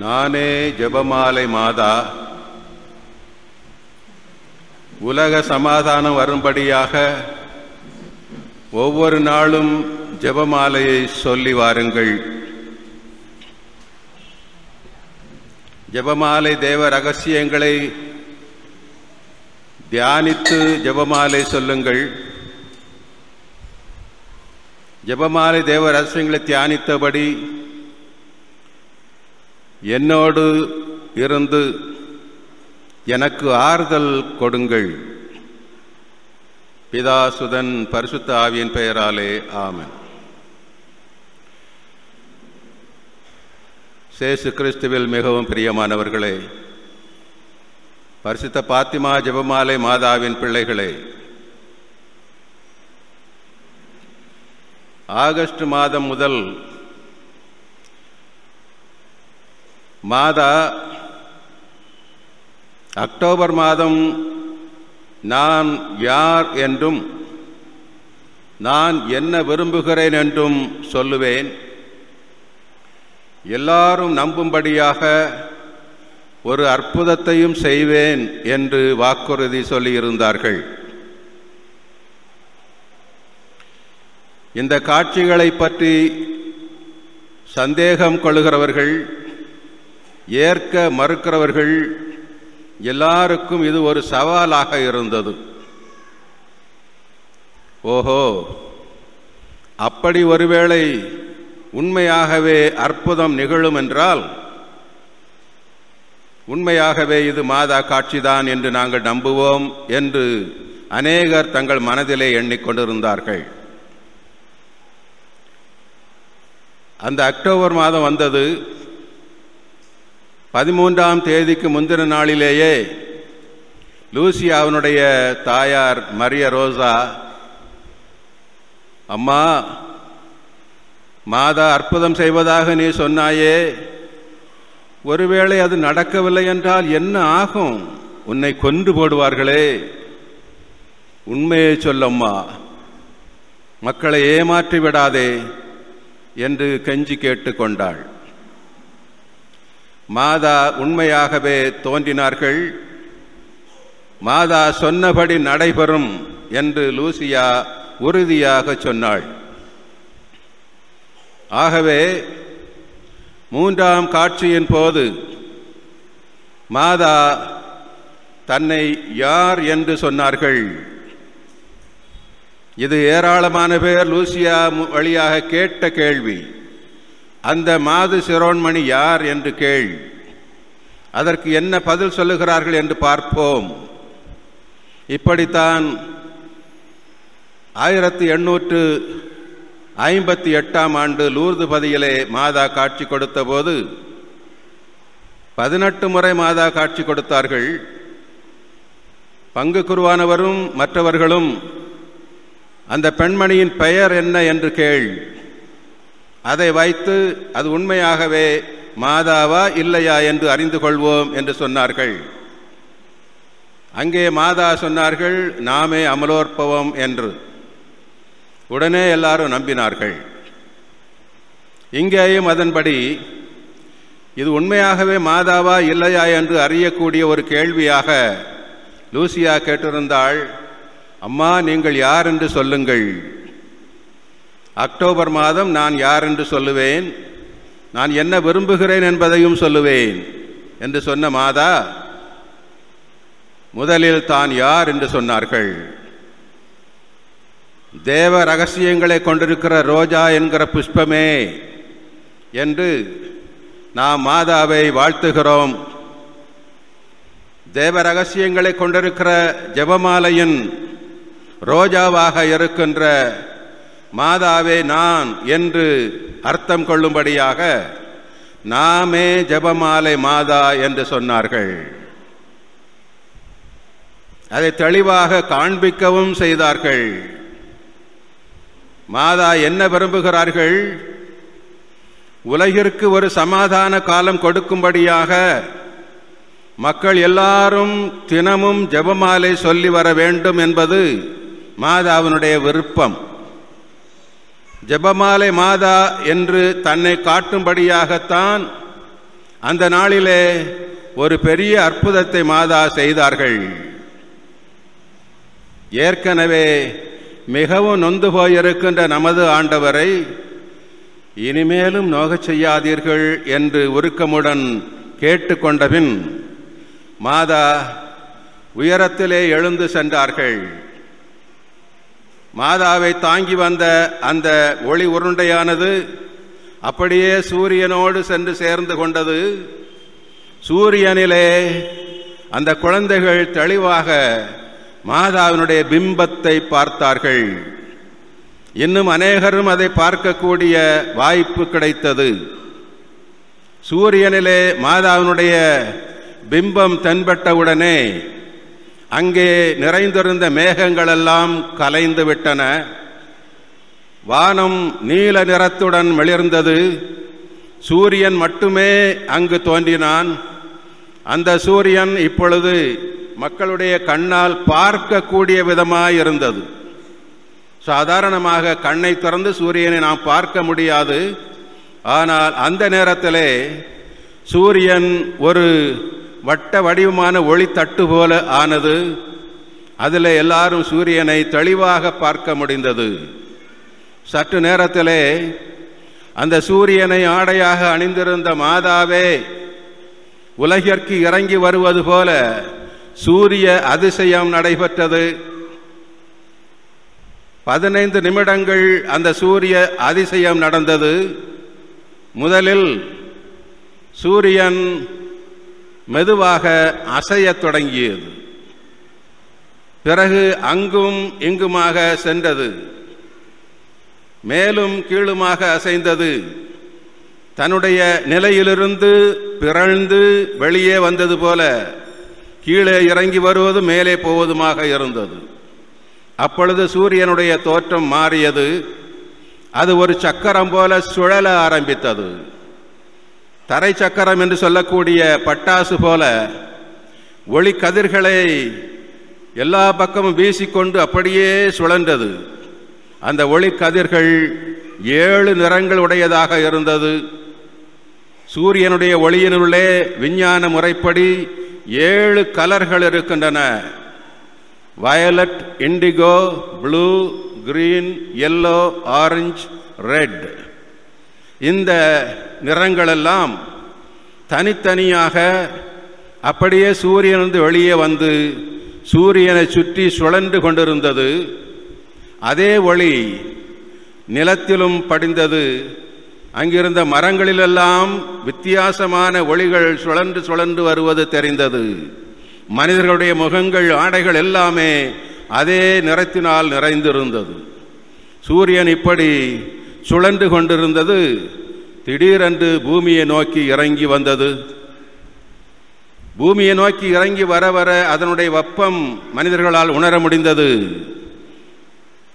நானே ஜெபமாலை மாதா. உலக சமாதானம் வரும்படியாக ஒவ்வொரு நாளும் ஜெபமாலையை சொல்லி வாருங்கள். ஜெபமாலை தேவ ரகசியங்களை தியானித்து ஜெபமாலை சொல்லுங்கள். ஜெபமாலை தேவ ரகசியங்களை தியானித்தபடி என்னோடு இருந்து எனக்கு ஆறுதல் கொடுங்கள். பிதாசுதன் பரிசுத்த ஆவியின் பெயராலே ஆமன். சேசு கிறிஸ்துவில் மிகவும் பிரியமானவர்களே பரிசுத்த பாத்திமா ஜெபமாலை மாதாவின் பிள்ளைகளே ஆகஸ்ட் மாதம் முதல் மாதா அக்டோபர் மாதம் நான் யார் என்றும் நான் என்ன விரும்புகிறேன் என்றும் சொல்லுவேன். எல்லாரும் நம்பும்படியாக ஒரு அற்புதத்தையும் செய்வேன் என்று வாக்குறுதி சொல்லியிருந்தார்கள். இந்த காட்சிகளை பற்றி சந்தேகம் கொள்கிறவர்கள் ஏற்க மறுக்கிறவர்கள் எல்லாருக்கும் இது ஒரு சவாலாக இருந்தது. ஓஹோ அப்படி ஒருவேளை உண்மையாகவே அற்புதம் நிகழும் என்றால் உண்மையாகவே இது மாதா காட்சிதான் என்று நாங்கள் நம்புவோம் என்று அநேகர் தங்கள் மனதிலே எண்ணிக்கொண்டிருந்தார்கள் அந்த அக்டோபர் மாதம் வந்தது பதிமூன்றாம் தேதிக்கு முந்தின நாளிலேயே லூசியாவினுடைய தாயார் மரிய ரோசா அம்மா மாதா அற்புதம் செய்வதாக நீ சொன்னாயே ஒருவேளை அது நடக்கவில்லை என்றால் என்ன ஆகும்? உன்னை கொன்று போடுவார்களே. உண்மையை சொல்லம்மா மக்களை ஏமாற்றி விடாதே என்று கெஞ்சி கேட்டுக்கொண்டாள். மாதா உண்மையாகவே தோன்றினார்கள். மாதா சொன்னபடி நடைபெறும் என்று லூசியா உறுதியாக சொன்னாள். ஆகவே மூன்றாம் காட்சியின் போது மாதா தன்னை யார் என்று சொன்னார்கள். இது ஏராளமான பேர் லூசியா வழியாக கேட்ட கேள்வி. அந்த மாது சிரோன்மணி யார் என்று கேள். அதற்கு என்ன பதில் சொல்லுகிறார்கள் என்று பார்ப்போம். இப்படித்தான் ஆயிரத்தி எண்ணூற்று ஐம்பத்தி எட்டாம் ஆண்டு லூர்து பதியிலே மாதா காட்சி கொடுத்தபோது பதினெட்டு முறை மாதா காட்சி கொடுத்தார்கள். பங்கு குருவானவரும் மற்றவர்களும் அந்த பெண்மணியின் பெயர் என்ன என்று கேள். அதை வைத்து அது உண்மையாகவே மாதாவா இல்லையா என்று அறிந்து கொள்வோம் என்று சொன்னார்கள். அங்கே மாதா சொன்னார்கள் நாமே அமலோற்பவம் என்று. உடனே எல்லாரும் நம்பினார்கள். இங்கேயும் அதன்படி இது உண்மையாகவே மாதாவா இல்லையா என்று அறியக்கூடிய ஒரு கேள்வியாக லூசியா கேட்டிருந்தாள் அம்மா நீங்கள் யார் என்று சொல்லுங்கள். அக்டோபர் மாதம் நான் யார் என்று சொல்லுவேன்? நான் என்ன விரும்புகிறேன் என்பதையும் சொல்லுவேன். என்று சொன்ன மாதா முதலில் தான் யார் என்று சொன்னார்கள். தேவ ரகசியங்களை கொண்டிருக்கிற ரோஜா என்கிற புஷ்பமே என்று நாம் மாதாவை வாழ்த்துகிறோம். தேவ ரகசியங்களை கொண்டிருக்கிற ஜெபமாலையின் ரோஜாவாக இருக்கின்ற மாதாவே நான் என்று அர்த்தம் கொள்ளும்படியாக நாமே ஜெபமாலை மாதா என்று சொன்னார்கள். அதை தெளிவாக காண்பிக்கவும் செய்தார்கள். மாதா என்ன விரும்புகிறார்கள்? உலகிற்கு ஒரு சமாதான காலம் கொடுக்கும்படியாக மக்கள் எல்லாரும் தினமும் ஜெபமாலை சொல்லி வர வேண்டும் என்பது மாதாவினுடைய விருப்பம். ஜெபமாலை மாதா என்று தன்னை காட்டும்படியாகத்தான் அந்த நாளிலே ஒரு பெரிய அற்புதத்தை மாதா செய்தார்கள். ஏற்கனவே மிகவும் நொந்து போயிருக்கின்ற நமது ஆண்டவரை இனிமேலும் நோகச் செய்யாதீர்கள் என்று உருக்கமுடன் கேட்டுக்கொண்டபின் மாதா உயரத்திலே எழுந்து சென்றார்கள். மாதாவை தாங்கி வந்த அந்த ஒளி உருண்டையானது அப்படியே சூரியனோடு சென்று சேர்ந்து கொண்டது. சூரியனிலே அந்த குழந்தைகள் தெளிவாக மாதாவினுடைய பிம்பத்தை பார்த்தார்கள். இன்னும் அநேகரும் அதை பார்க்கக்கூடிய வாய்ப்பு கிடைத்தது. சூரியனிலே மாதாவினுடைய பிம்பம் தென்பட்டவுடனே அங்கே நிறைந்திருந்த மேகங்களெல்லாம் கலைந்து விட்டன வானம் நீல நிறத்துடன் மிளிர்ந்தது சூரியன் மட்டுமே அங்கு தோன்றினான். அந்த சூரியன் இப்பொழுது மக்களுடைய கண்ணால் பார்க்கக்கூடிய விதமாய் இருந்தது சாதாரணமாக கண்ணை திறந்து சூரியனை நாம் பார்க்க முடியாது. ஆனால் அந்த நேரத்திலே சூரியன் ஒரு வட்ட வடிவமான ஒளி தட்டு போல ஆனது. அதில் எல்லாரும் சூரியனை தெளிவாக பார்க்க முடிந்தது. சற்று நேரத்திலே அந்த சூரியனை ஆடையாக அணிந்திருந்த மாதாவே உலகிற்கு இறங்கி வருவது போல சூரிய அதிசயம் நடைபெற்றது. பதினைந்து நிமிடங்கள் அந்த சூரிய அதிசயம் நடந்தது. முதலில் சூரியன் மெதுவாக அசையத் தொடங்கியது. பிறகு அங்கும் இங்குமாக சென்றது. மேலும் கீழுமாக அசைந்தது. தன்னுடைய நிலையிலிருந்து பிறழ்ந்து வெளியே வந்தது போல கீழே இறங்கி வருவது மேலே போவதுமாக இருந்தது. அப்பொழுது சூரியனுடைய தோற்றம் மாறியது. அது ஒரு சக்கரம் போல சுழல ஆரம்பித்தது. தரை சக்கரம் என்று சொல்லக்கூடிய பட்டாசு போல ஒளி கதிர்களை எல்லா பக்கமும் வீசிக்கொண்டு அப்படியே சுழன்றது. அந்த ஒளி கதிர்கள் ஏழு நிறங்கள் உடையதாக இருந்தது. சூரியனுடைய ஒளியினுள்ளே விஞ்ஞான முறைப்படி ஏழு கலர்கள் இருக்கின்றன. Violet indigo blue green yellow orange red. இந்த நிறங்களெல்லாம் தனித்தனியாக அப்படியே சூரியனிருந்து வெளியே வந்து சூரியனை சுற்றி சுழன்று கொண்டிருந்தது. அதே ஒளி நிலத்திலும் படிந்தது. அங்கிருந்த மரங்களிலெல்லாம் வித்தியாசமான ஒளிகள் சுழன்று சுழன்று வருவது தெரிந்தது. மனிதர்களுடைய முகங்கள் ஆடைகள் எல்லாமே அதே நிறத்தினால் நிறைந்திருந்தது. சூரியன் இப்படி சுழன்று கொண்டிருந்தது. திடீரென்று பூமியை நோக்கி இறங்கி வந்தது. பூமியை நோக்கி இறங்கி வர வர அதனுடைய வெப்பம் மனிதர்களால் உணர முடிந்தது.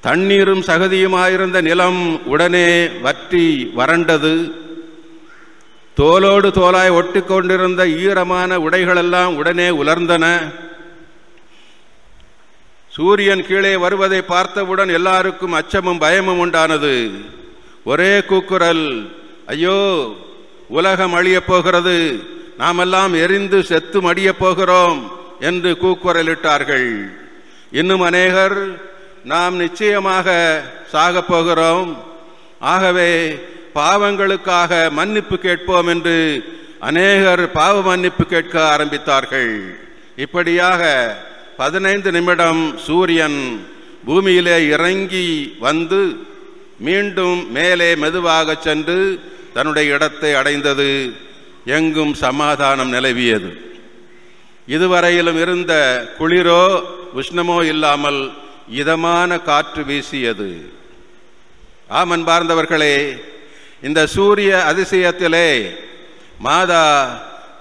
தண்ணீரும் சகதியுமாயிருந்த நிலம் உடனே வற்றி வறண்டது. தோலோடு தோலாய் ஒட்டிக்கொண்டிருந்த ஈரமான உடைகளெல்லாம் உடனே உலர்ந்தன. சூரியன் கீழே வருவதை பார்த்தவுடன் எல்லாருக்கும் அச்சமும் பயமும் உண்டானது. ஒரே கூக்குரல். ஐயோ உலகம் அழியப் போகிறது. நாமெல்லாம் எரிந்து செத்து மடியப் போகிறோம் என்று கூக்குரலிட்டார்கள். இன்னும் அநேகர் நாம் நிச்சயமாக சாகப் போகிறோம். ஆகவே பாவங்களுக்காக மன்னிப்பு கேட்போம் என்று அநேகர் பாவ மன்னிப்பு கேட்க ஆரம்பித்தார்கள். இப்படியாக பதினைந்து நிமிடம் சூரியன் பூமியிலே இறங்கி வந்து மீண்டும் மேலே மெதுவாக சென்று தன்னுடைய இடத்தை அடைந்தது. எங்கும் சமாதானம் நிலவியது. இதுவரையிலும் இருந்த குளிரோ உஷ்ணமோ இல்லாமல் இதமான காற்று வீசியது. ஆமன் பார்ந்தவர்களே இந்த சூரிய அதிசயத்திலே மாதா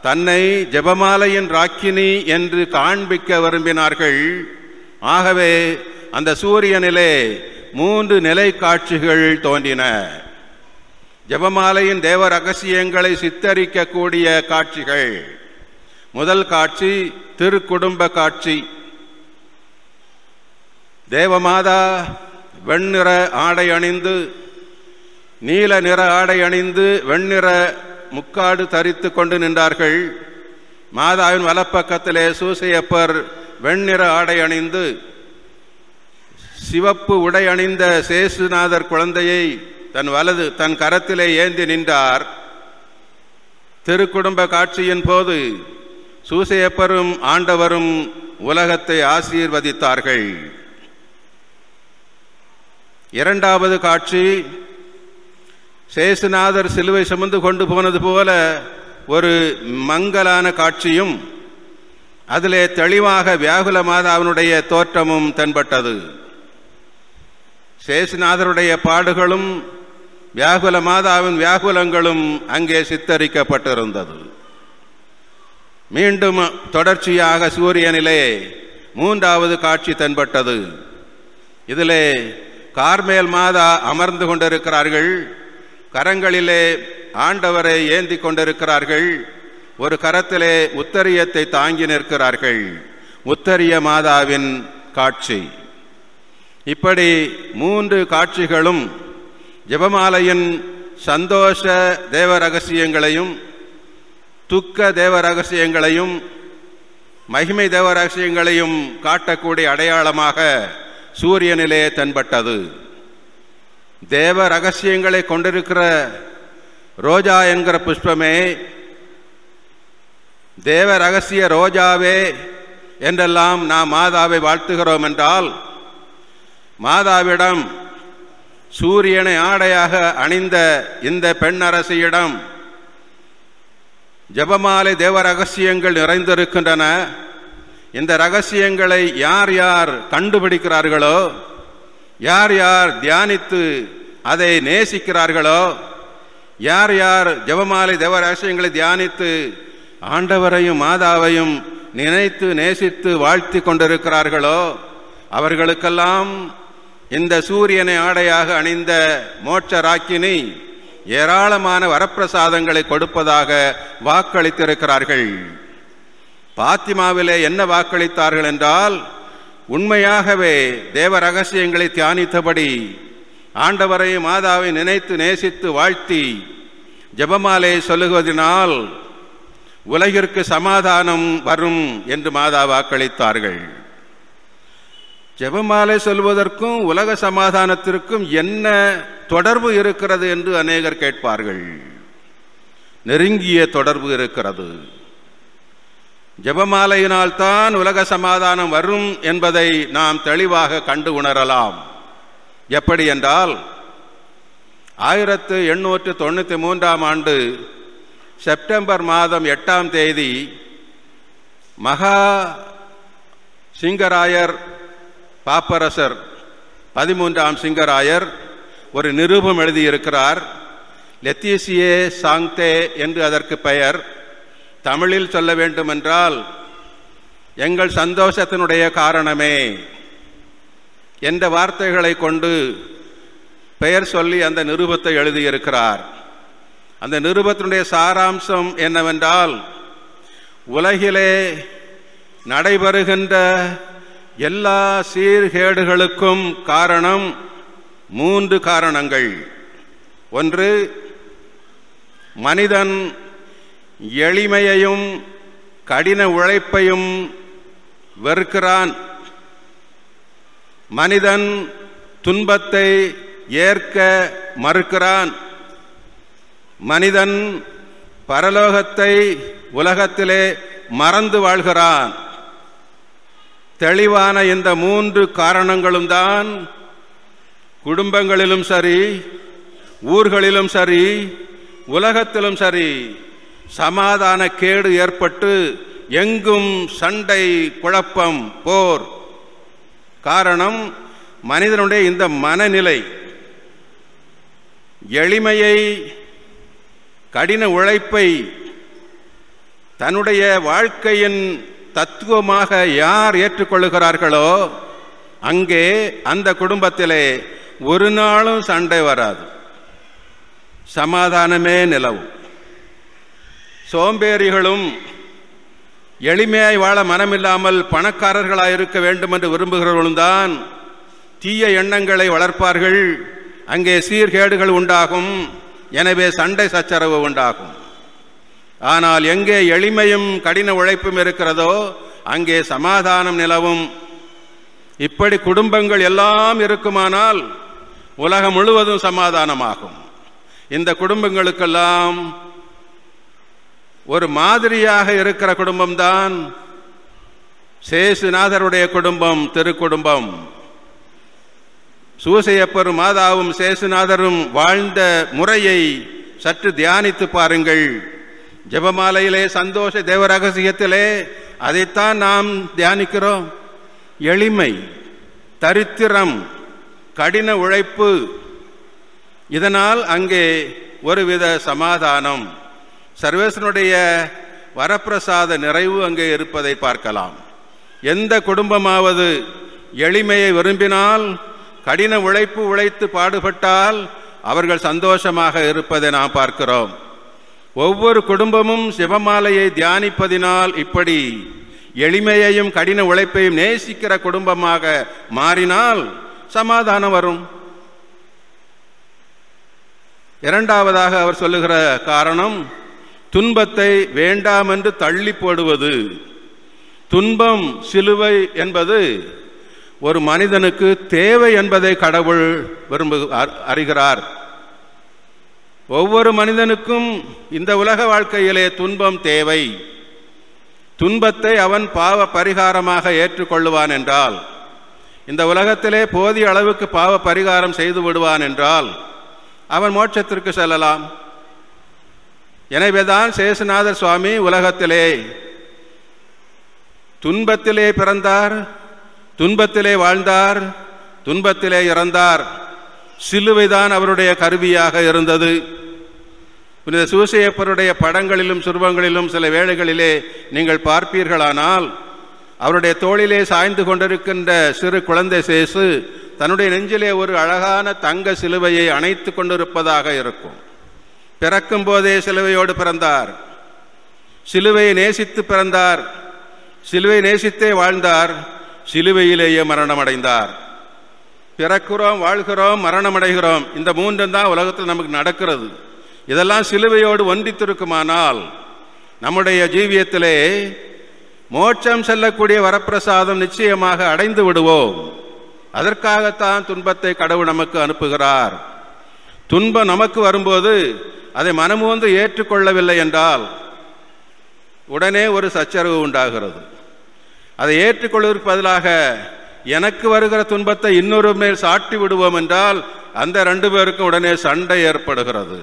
தன்னை ஜெபமாலையின் ராக்கினி என்று காண்பிக்க விரும்பினார்கள். ஆகவே அந்த சூரியனிலே மூன்று நிலை காட்சிகள் தோன்றின. ஜெபமாலையின் தேவ ரகசியங்களை சித்தரிக்கக்கூடிய காட்சிகள். முதல் காட்சி திருக்குடும்ப காட்சி. தேவமாதா வெண்ணிற ஆடை அணிந்து நீல நிற ஆடை அணிந்து வெண்ணிற முக்காடு தரித்து கொண்டு நின்றார்கள். மாதாவின் வலப்பக்கத்திலே சூசையப்பர் வெண்ணிற ஆடை அணிந்து சிவப்பு உடை அணிந்த சேசுநாதர் குழந்தையை தன் வலது தன் கரத்திலே ஏந்தி நின்றார். திருக்குடும்ப காட்சியின் போது சூசையப்பரும் ஆண்டவரும் உலகத்தை ஆசீர்வதித்தார்கள். இரண்டாவது காட்சி சேசுநாதர் சிலுவை சுமந்து கொண்டு போனது போல ஒரு மங்கலான காட்சியும் அதிலே தெளிவாக வியாகுல மாதாவினுடைய தோற்றமும் தென்பட்டது. சேசுநாதருடைய பாடுகளும் வியாகுல மாதாவின் வியாகுலங்களும் அங்கே சித்தரிக்கப்பட்டிருந்தது. மீண்டும் தொடர்ச்சியாக சூரியனிலே மூன்றாவது காட்சி தென்பட்டது. இதிலே கார்மேல் மாதா அமர்ந்து கொண்டிருக்கிறார்கள். கரங்களிலே ஆண்டவரை ஏந்தி கொண்டிருக்கிறார்கள். ஒரு கரத்திலே உத்தரியத்தை தாங்கி நிற்கிறார்கள். உத்தரிய மாதாவின் காட்சி. இப்படி மூன்று காட்சிகளும் ஜெபமாலையின் சந்தோஷ தேவ ரகசியங்களையும் துக்க தேவ ரகசியங்களையும் மகிமை தேவ ரகசியங்களையும் காட்டக்கூடிய அடையாளமாக சூரியனிலே தென்பட்டது. தேவ ரகசியங்களை கொண்டிருக்கிற ரோஜா என்கிற புஷ்பமே தேவ ரகசிய ரோஜாவே என்றெல்லாம் நாம் மாதாவை வாழ்த்துகிறோம் என்றால் மாதாவிடம் சூரியனை ஆடையாக அணிந்த இந்த பெண் அரசியிடம் ஜபமாலை தேவ ரகசியங்கள் நிறைந்திருக்கின்றன. இந்த ரகசியங்களை யார் யார் கண்டுபிடிக்கிறார்களோ யார் யார் தியானித்து அதை நேசிக்கிறார்களோ யார் யார் ஜபமாலை தேவ ரகசியங்களை தியானித்து ஆண்டவரையும் மாதாவையும் நினைத்து நேசித்து வாழ்த்தி கொண்டிருக்கிறார்களோ அவர்களுக்கெல்லாம் இந்த சூரியனை ஆடையாக அணிந்த மோட்ச ராக்கினி ஏராளமான வரப்பிரசாதங்களை கொடுப்பதாக வாக்களித்திருக்கிறார்கள். பாத்திமாவிலே என்ன வாக்களித்தார்கள் என்றால் உண்மையாகவே தேவ ரகசியங்களை தியானித்தபடி ஆண்டவரையும் மாதாவை நினைத்து நேசித்து வாழ்த்தி ஜபமாலை சொல்லுவதனால் உலகிற்கு சமாதானம் வரும் என்று மாதா வாக்களித்தார்கள். ஜெபமாலை சொல்வதற்கும் உலக சமாதானத்திற்கும் என்ன தொடர்பு இருக்கிறது என்று அநேகர் கேட்பார்கள். நெருங்கிய தொடர்பு இருக்கிறது. ஜெபமாலையினால்தான் உலக சமாதானம் வரும் என்பதை நாம் தெளிவாக கண்டு உணரலாம். எப்படி என்றால் ஆயிரத்து எண்ணூற்று தொண்ணூற்றி மூன்றாம் ஆண்டு செப்டம்பர் மாதம் எட்டாம் தேதி மகா சிங்கராயர் பாப்பரசர் பதிமூன்றாம் சிங்கராயர் ஒரு நிரூபம் எழுதியிருக்கிறார். லெத்தியசியே சாங்தே என்று அதற்கு பெயர். தமிழில் சொல்ல வேண்டுமென்றால் எங்கள் சந்தோஷத்தினுடைய காரணமே என்ற வார்த்தைகளை கொண்டு பெயர் சொல்லி அந்த நிருபத்தை எழுதியிருக்கிறார். அந்த நிருபத்தினுடைய சாராம்சம் என்னவென்றால் உலகிலே நடைபெறுகின்ற எல்லா சீர்கேடுகளுக்கும் காரணம் மூன்று காரணங்கள். ஒன்று மனிதன் எளிமையையும் கடின உழைப்பையும் வெறுக்கிறான். மனிதன் துன்பத்தை ஏற்க மறுக்கிறான். மனிதன் பரலோகத்தை உலகத்திலே மறந்து வாழ்கிறான். தெளிவான இந்த மூன்று காரணங்களும் தான் குடும்பங்களிலும் சரி ஊர்களிலும் சரி உலகத்திலும் சரி சமாதான கேடு ஏற்பட்டு எங்கும் சண்டை குழப்பம் போர். காரணம் மனிதனுடைய இந்த மனநிலை. எளிமையை கடின உழைப்பை தன்னுடைய வாழ்க்கையின் தத்துவமாக யார் ஏற்றுக்கொள்ளுகிறார்களோ அங்கே அந்த குடும்பத்திலே ஒரு நாளும் சண்டை வராது. சமாதானமே நிலவும். சோம்பேறிகளும் எளிமையாய் வாழ மனமில்லாமல் பணக்காரர்களாக இருக்க வேண்டும் என்று விரும்புகிறவர்களும் தான் தீய எண்ணங்களை வளர்ப்பார்கள். அங்கே சீர்கேடுகள் உண்டாகும். எனவே சண்டை சச்சரவு உண்டாகும். ஆனால் எங்கே எளிமையும் கடின உழைப்பும் இருக்கிறதோ அங்கே சமாதானம் நிலவும். இப்படி குடும்பங்கள் எல்லாம் இருக்குமானால் உலகம் முழுவதும் சமாதானமாகும். இந்த குடும்பங்களுக்கெல்லாம் ஒரு மாதிரியாக இருக்கிற குடும்பம்தான் சேசுநாதருடைய குடும்பம் திருக்குடும்பம். சூசையப்பரும் மாதாவும் சேசுநாதரும் வாழ்ந்த முறையை சற்று தியானித்து பாருங்கள். ஜெபமாலையிலே சந்தோஷ தேவ ரகசியத்திலே அதைத்தான் நாம் தியானிக்கிறோம். எளிமை தரித்திரம் கடின உழைப்பு இதனால் அங்கே ஒருவித சமாதானம். சர்வேசனுடைய வரப்பிரசாத நிறைவு அங்கே இருப்பதை பார்க்கலாம். எந்த குடும்பமாவது எளிமையை விரும்பினால் கடின உழைப்பு உழைத்து பாடுபட்டால் அவர்கள் சந்தோஷமாக இருப்பதை நாம் பார்க்கிறோம். ஒவ்வொரு குடும்பமும் சிவமாலையை தியானிப்பதினால் இப்படி எளிமையையும் கடின உழைப்பையும் நேசிக்கிற குடும்பமாக மாறினால் சமாதானம் வரும். இரண்டாவதாக அவர் சொல்லுகிற காரணம் துன்பத்தை வேண்டாம் என்று தள்ளி போடுவது. துன்பம் சிலுவை என்பது ஒரு மனிதனுக்கு தேவை என்பதை கடவுள் விரும்பு அறிகிறார். ஒவ்வொரு மனிதனுக்கும் இந்த உலக வாழ்க்கையிலே துன்பம் தேவை. துன்பத்தை அவன் பாவ பரிகாரமாக ஏற்றுக்கொள்ளுவான் என்றால் இந்த உலகத்திலே போதிய அளவுக்கு பாவ பரிகாரம் செய்து விடுவான் என்றால் அவன் மோட்சத்திற்கு செல்லலாம். எனவேதான் சேசுநாதர் சுவாமி உலகத்திலே துன்பத்திலே பிறந்தார் துன்பத்திலே வாழ்ந்தார் துன்பத்திலே இறந்தார். சிலுவைதான் அவருடைய கருவியாக இருந்தது. புனித சூசையப்பருடைய படங்களிலும் சுருவங்களிலும் சில வேளைகளிலே நீங்கள் பார்ப்பீர்களானால் அவருடைய தோளிலே சாய்ந்து கொண்டிருக்கின்ற சிறு குழந்தை சேசு தன்னுடைய நெஞ்சிலே ஒரு அழகான தங்க சிலுவையை அணைத்து கொண்டிருப்பதாக இருக்கும். பிறக்கும் போதே சிலுவையோடு பிறந்தார். சிலுவையை நேசித்து பிறந்தார். சிலுவை நேசித்தே வாழ்ந்தார். சிலுவையிலேயே மரணம் அடைந்தார் பிறக்கிறோம் வாழ்கிறோம் மரணமடைகிறோம். இந்த மூன்றும் தான் உலகத்தில் நமக்கு நடக்கிறது. இதெல்லாம் சிலுவையோடு ஒன்றித்திருக்குமானால் நம்முடைய ஜீவியத்திலே மோட்சம் செல்லக்கூடிய வரப்பிரசாதம் நிச்சயமாக அடைந்து விடுவோம். அதற்காகத்தான் துன்பத்தை கடவுள் நமக்கு அனுப்புகிறார். துன்பம் நமக்கு வரும்போது அதை மனமுவந்து ஏற்றுக்கொள்ளவில்லை என்றால் உடனே ஒரு சச்சரவு உண்டாகிறது. அதை ஏற்றுக்கொள்வதற்கு பதிலாக எனக்கு வருகிற துன்பத்தை இன்னொரு மேல் சாட்டி விடுவோம் என்றால் அந்த ரெண்டு பேருக்கும் உடனே சண்டை ஏற்படுகிறது.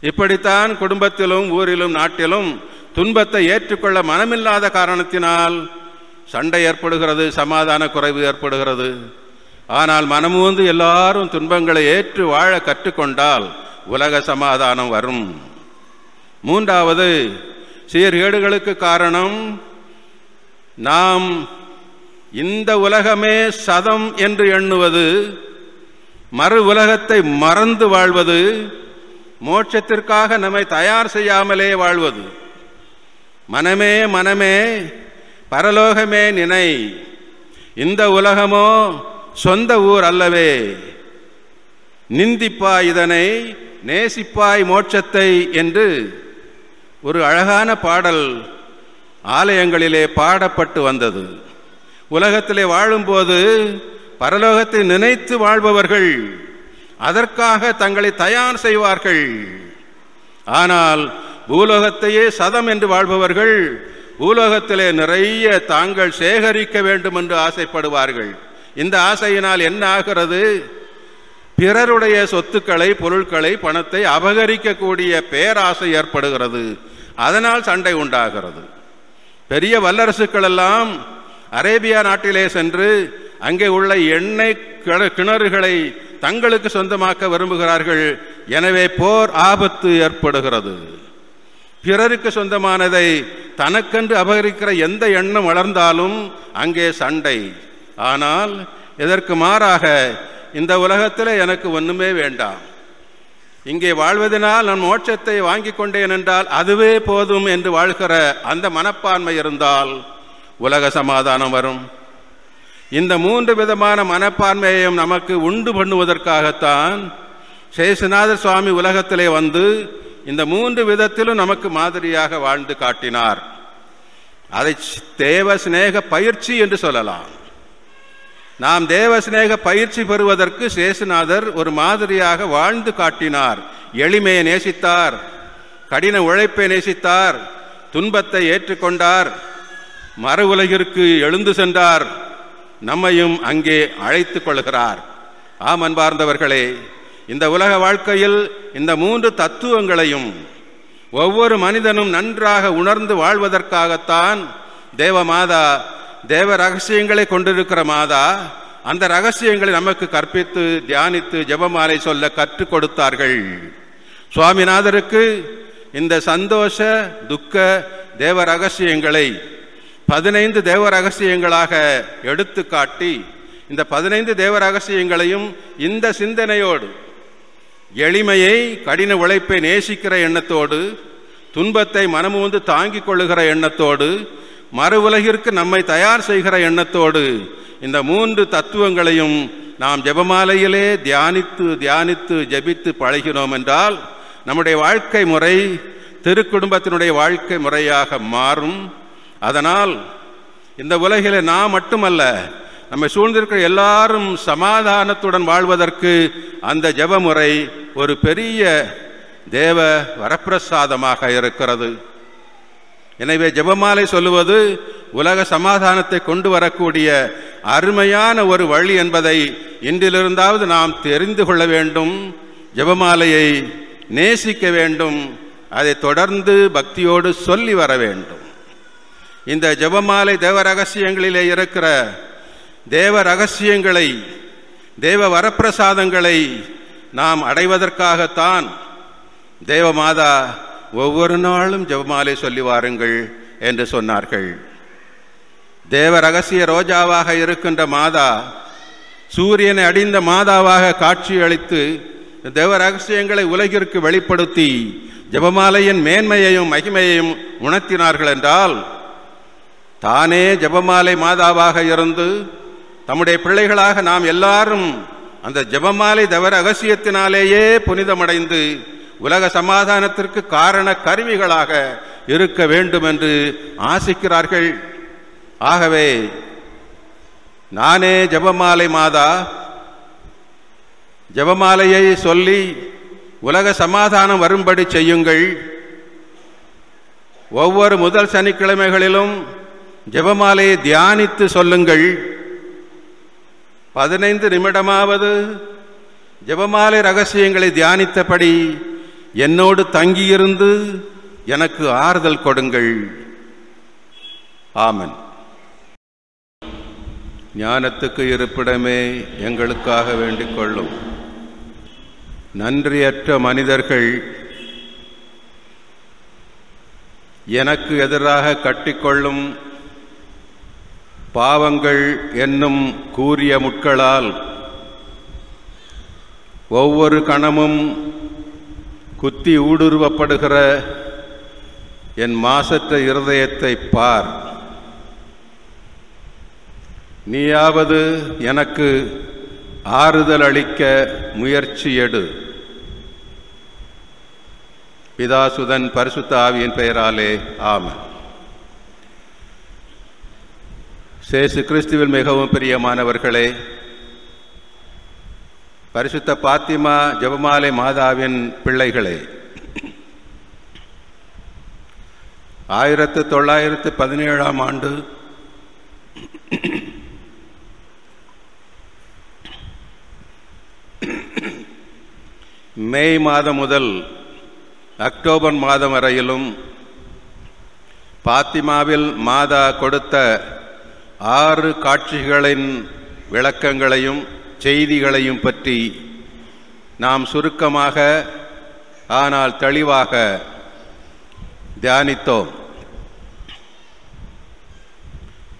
இப்படித்தான் குடும்பத்திலும் ஊரிலும் நாட்டிலும் துன்பத்தை ஏற்றுக்கொள்ள மனமில்லாத காரணத்தினால் சண்டை ஏற்படுகிறது சமாதான குறைவு ஏற்படுகிறது. ஆனால் மனமுந்து எல்லாரும் துன்பங்களை ஏற்று வாழ கற்றுக்கொண்டால் உலக சமாதானம் வரும். மூன்றாவது சீர்கேடுகளுக்கு காரணம் நாம் இந்த உலகமே சதம் என்று எண்ணுவது மறு உலகத்தை மறந்து வாழ்வது மோட்சத்திற்காக நம்மை தயார் செய்யாமலே வாழ்வது. மனமே மனமே பரலோகமே நினை இந்த உலகமோ சொந்த ஊர் அல்லவே. நிந்திப்பாய் இதனை நேசிப்பாய் மோட்சத்தை என்று ஒரு அழகான பாடல் ஆலயங்களிலே பாடப்பட்டு வந்தது. உலகத்திலே வாழும்போது பரலோகத்தை நினைத்து வாழ்பவர்கள் அதற்காக தங்களை தயார் செய்வார்கள். ஆனால் பூலோகத்தையே சதம் என்று வாழ்பவர்கள் பூலோகத்திலே நிறைய தாங்கள் சேகரிக்க வேண்டும் என்று ஆசைப்படுவார்கள். இந்த ஆசையினால் என்ன ஆகிறது? பிறருடைய சொத்துக்களை பொருட்களை பணத்தை அபகரிக்கக்கூடிய பேராசை ஏற்படுகிறது. அதனால் சண்டை உண்டாகிறது. பெரிய வல்லரசுக்கள் எல்லாம் அரேபியா நாட்டிலே சென்று அங்கே உள்ள எண்ணெய் கிண- கிணறுகளை தங்களுக்கு சொந்தமாக்க விரும்புகிறார்கள். எனவே போர் ஆபத்து ஏற்படுகிறது. பிறருக்கு சொந்தமானதை தனக்கென்று அபகரிக்கிற எந்த எண்ணம் வளர்ந்தாலும் அங்கே சண்டை. ஆனால் இதற்கு மாறாக இந்த உலகத்தில் எனக்கு ஒன்றுமே வேண்டாம். இங்கே வாழ்வதனால் நான் மோட்சத்தை வாங்கி கொண்டேன் என்றால் அதுவே போதும் என்று வாழ்கிற அந்த மனப்பான்மை இருந்தால் உலக சமாதானம் வரும். இந்த மூன்று விதமான மனப்பான்மையையும் நமக்கு உண்டு பண்ணுவதற்காகத்தான் சேசுநாதர் சுவாமி உலகத்திலே வந்து இந்த மூன்று விதத்திலும் நமக்கு மாதிரியாக வாழ்ந்து காட்டினார். அதை தேவ சிநேக பயிற்சி என்று சொல்லலாம். நாம் தேவ சிநேக பயிற்சி பெறுவதற்கு சேசுநாதர் ஒரு மாதிரியாக வாழ்ந்து காட்டினார். எளிமையை நேசித்தார் கடின உழைப்பை நேசித்தார் துன்பத்தை ஏற்றுக்கொண்டார் மறு உலகிற்கு எழுந்து சென்றார். நம்மையும் அங்கே அழைத்து கொள்கிறார். ஆம் அன்பார்ந்தவர்களே இந்த உலக வாழ்க்கையில் இந்த மூன்று தத்துவங்களையும் ஒவ்வொரு மனிதனும் நன்றாக உணர்ந்து வாழ்வதற்காகத்தான் தேவ மாதா தேவ ரகசியங்களை கொண்டிருக்கிற மாதா அந்த ரகசியங்களை நமக்கு கற்பித்து தியானித்து ஜெபமாலை சொல்ல கற்றுக் கொடுத்தார்கள். சுவாமிநாதருக்கு இந்த சந்தோஷ துக்க தேவ ரகசியங்களை பதினைந்து தேவ ரகசியங்களாக எடுத்து காட்டி இந்த பதினைந்து தேவ ரகசியங்களையும் இந்த சிந்தனையோடு எளிமையை கடின உழைப்பை நேசிக்கிற எண்ணத்தோடு துன்பத்தை மனமுந்து தாங்கிக் கொள்ளுகிற எண்ணத்தோடு மறு உலகிற்கு நம்மை தயார் செய்கிற எண்ணத்தோடு இந்த மூன்று தத்துவங்களையும் நாம் ஜெபமாலையிலே தியானித்து தியானித்து ஜெபித்து பழகினோம் என்றால் நம்முடைய வாழ்க்கை முறை திருக்குடும்பத்தினுடைய வாழ்க்கை முறையாக மாறும். அதனால் இந்த உலகிலே நான் மட்டுமல்ல நம்மை சூழ்ந்திருக்கிற எல்லாரும் சமாதானத்துடன் வாழ்வதற்கு அந்த ஜபமுறை ஒரு பெரிய தேவ வரப்பிரசாதமாக இருக்கிறது. எனவே ஜெபமாலை சொல்லுவது உலக சமாதானத்தை கொண்டு வரக்கூடிய அருமையான ஒரு வழி என்பதை இன்றிலிருந்தாவது நாம் தெரிந்து கொள்ள வேண்டும் ஜெபமாலையை நேசிக்க வேண்டும் அதை தொடர்ந்து பக்தியோடு சொல்லி வர வேண்டும். இந்த ஜெபமாலை தேவ ரகசியங்களிலே இருக்கிற தேவ ரகசியங்களை தேவ வரப்பிரசாதங்களை நாம் அடைவதற்காகத்தான் தேவமாதா ஒவ்வொரு நாளும் ஜெபமாலை சொல்லி வாருங்கள் என்று சொன்னார்கள். தேவ ரகசிய ரோஜாவாக இருக்கின்ற மாதா சூரியனை அடிந்த மாதாவாக காட்சியளித்து தேவ ரகசியங்களை உலகிற்கு வெளிப்படுத்தி ஜெபமாலையின் மேன்மையையும் மகிமையையும் உணர்த்தினார்கள் என்றால் தானே ஜெபமாலை மாதாவாக இருந்து தம்முடைய பிள்ளைகளாக நாம் எல்லாரும் அந்த ஜெபமாலை தவிர ரகசியத்தினாலேயே புனிதமடைந்து உலக சமாதானத்திற்கு காரண கருவிகளாக இருக்க வேண்டும் என்று ஆசிக்கிறார்கள். ஆகவே நானே ஜெபமாலை மாதா ஜெபமாலையை சொல்லி உலக சமாதானம் வரும்படி செய்யுங்கள். ஒவ்வொரு முதல் சனிக்கிழமைகளிலும் ஜெபமாலையை தியானித்து சொல்லுங்கள். பதினைந்து நிமிடமாவது ஜெபமாலை ரகசியங்களை தியானித்தபடி என்னோடு தங்கியிருந்து எனக்கு ஆறுதல் கொடுங்கள். ஆமன். ஞானத்துக்கு இருப்பிடமே எங்களுக்காக வேண்டிக் கொள்ளும். நன்றியற்ற மனிதர்கள் எனக்கு எதிராக கட்டிக்கொள்ளும் பாவங்கள் என்னும் கூறிய முட்களால் ஒவ்வொரு கணமும் குத்தி ஊடுருவப்படுகிற என் மாசற்ற இருதயத்தை பார். நீயாவது எனக்கு ஆறுதல் அளிக்க முயற்சி எடு. பிதாசுதன் பரிசுத்த ஆவியின் பெயராலே ஆமன். சேசு கிறிஸ்துவில் மிகவும் பிரியமானவர்களே பரிசுத்த பாத்திமா ஜெபமாலை மாதாவின் பிள்ளைகளே ஆயிரத்து தொள்ளாயிரத்து பதினேழாம் ஆண்டு மே மாதம் முதல் அக்டோபர் மாதம் வரையிலும் பாத்திமாவில் மாதா கொடுத்த ஆறு காட்சிகளின் விளக்கங்களையும் செய்திகளையும் பற்றி நாம் சுருக்கமாக ஆனால் தெளிவாக தியானித்தோம்.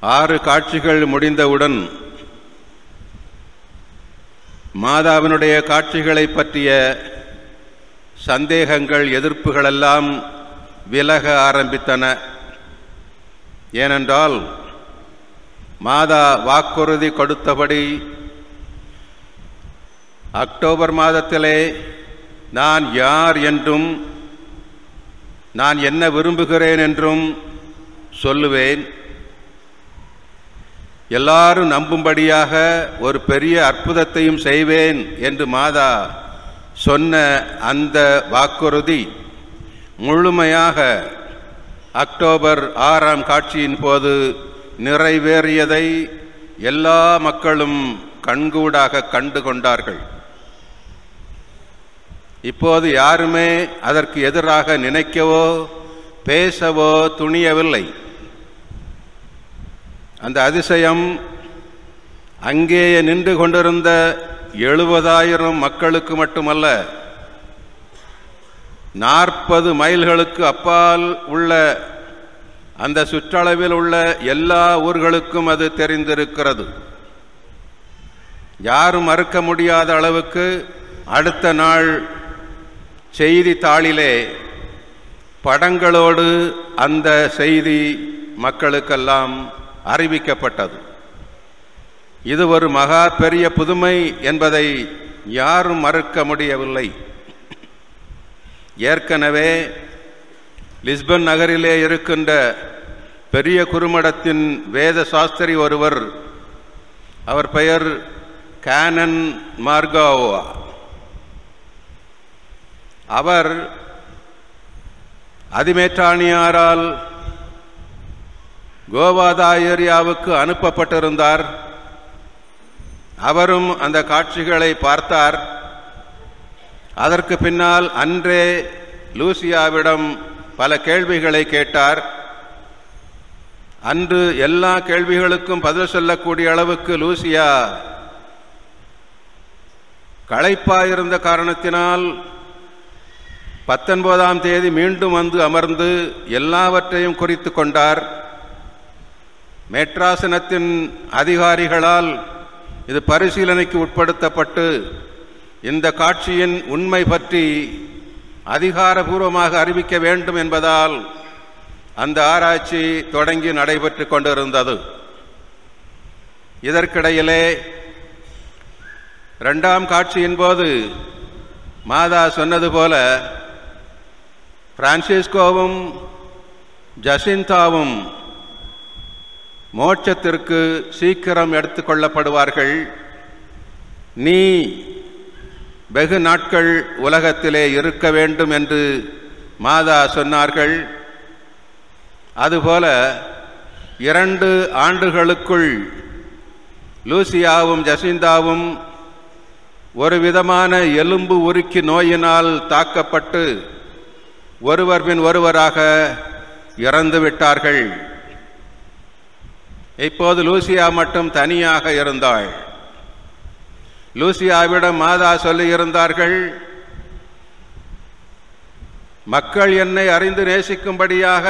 ஆறு காட்சிகள் முடிந்தவுடன் மாதாவினுடைய காட்சிகளை பற்றிய சந்தேகங்கள் எதிர்ப்புகளெல்லாம் விலக ஆரம்பித்தன. ஏனென்றால் மாதா வாக்குறுதி கொடுத்தபடி அக்டோபர் மாதத்திலே நான் யார் என்றும் நான் என்ன விரும்புகிறேன் என்றும் சொல்லுவேன். எல்லாரும் நம்பும்படியாக ஒரு பெரிய அற்புதத்தையும் செய்வேன் என்று மாதா சொன்ன அந்த வாக்குறுதி முழுமையாக அக்டோபர் ஆறாம் காட்சியின் போது நிறைவேறியதை எல்லா மக்களும் கண்கூடாக கண்டு கொண்டார்கள் இப்போது யாருமே அதற்கு எதிராக நினைக்கவோ பேசவோ துணியவில்லை. அந்த அதிசயம் அங்கேயே நின்று கொண்டிருந்த எழுபதாயிரம் மக்களுக்கு மட்டுமல்ல நாற்பது மைல்களுக்கு அப்பால் உள்ள அந்த சுற்றளவில் உள்ள எல்லா ஊர்களுக்கும் அது தெரிந்திருக்கிறது. யாரும் மறுக்க முடியாத அளவுக்கு அடுத்த நாள் செய்தித்தாளிலே படங்களோடு அந்த செய்தி மக்களுக்கெல்லாம் அறிவிக்கப்பட்டது. இது ஒரு மகா பெரிய புதுமை என்பதை யாரும் மறுக்க முடியவில்லை. ஏற்கனவே லிஸ்பன் நகரிலே இருக்கின்ற பெரிய குறுமடத்தின் வேத சாஸ்திரி ஒருவர். அவர் பெயர் கேனன் மார்காவோவா அவர் அதிமேற்றாணியாரால் கோவாதா ஏரியாவுக்கு அனுப்பப்பட்டிருந்தார். அவரும் அந்த காட்சிகளை பார்த்தார். அதற்கு பின்னால் அன்றே லூசியாவிடம் பல கேள்விகளை கேட்டார். அன்று எல்லா கேள்விகளுக்கும் பதில் சொல்லக்கூடிய அளவுக்கு லூசியா களைப்பாயிருந்த காரணத்தினால் பத்தொன்பதாம் தேதி மீண்டும் வந்து அமர்ந்து எல்லாவற்றையும் குறித்து கொண்டார். மேட்ராசனத்தின் அதிகாரிகளால் இது பரிசீலனைக்கு உட்படுத்தப்பட்டு இந்த காட்சியின் உண்மை பற்றி அதிகாரபூர்வமாக அறிவிக்க வேண்டும் என்பதால் அந்த ஆராய்ச்சி தொடங்கி நடைபெற்று கொண்டிருந்தது. இதற்கிடையிலே இரண்டாம் காட்சியின் போது மாதா சொன்னது போல பிரான்சிஸ்கோவும் ஜசிந்தாவும் மோட்சத்திற்கு சீக்கிரம் எடுத்துக்கொள்ளப்படுவார்கள் நீ வெகு நாட்கள் உலகத்திலே இருக்க வேண்டும் என்று மாதா சொன்னார்கள். அதுபோல இரண்டு ஆண்டுகளுக்குள் லூசியாவும் ஜசிந்தாவும் ஒரு விதமான எலும்பு உருக்கி நோயினால் தாக்கப்பட்டு ஒருவர் பின் ஒருவராக இறந்து விட்டார்கள். இப்போது லூசியா மட்டும் தனியாக இருந்தாள். லூசியாவிடம் மாதா சொல்லியிருந்தார்கள் மக்கள் என்னை அறிந்து நேசிக்கும்படியாக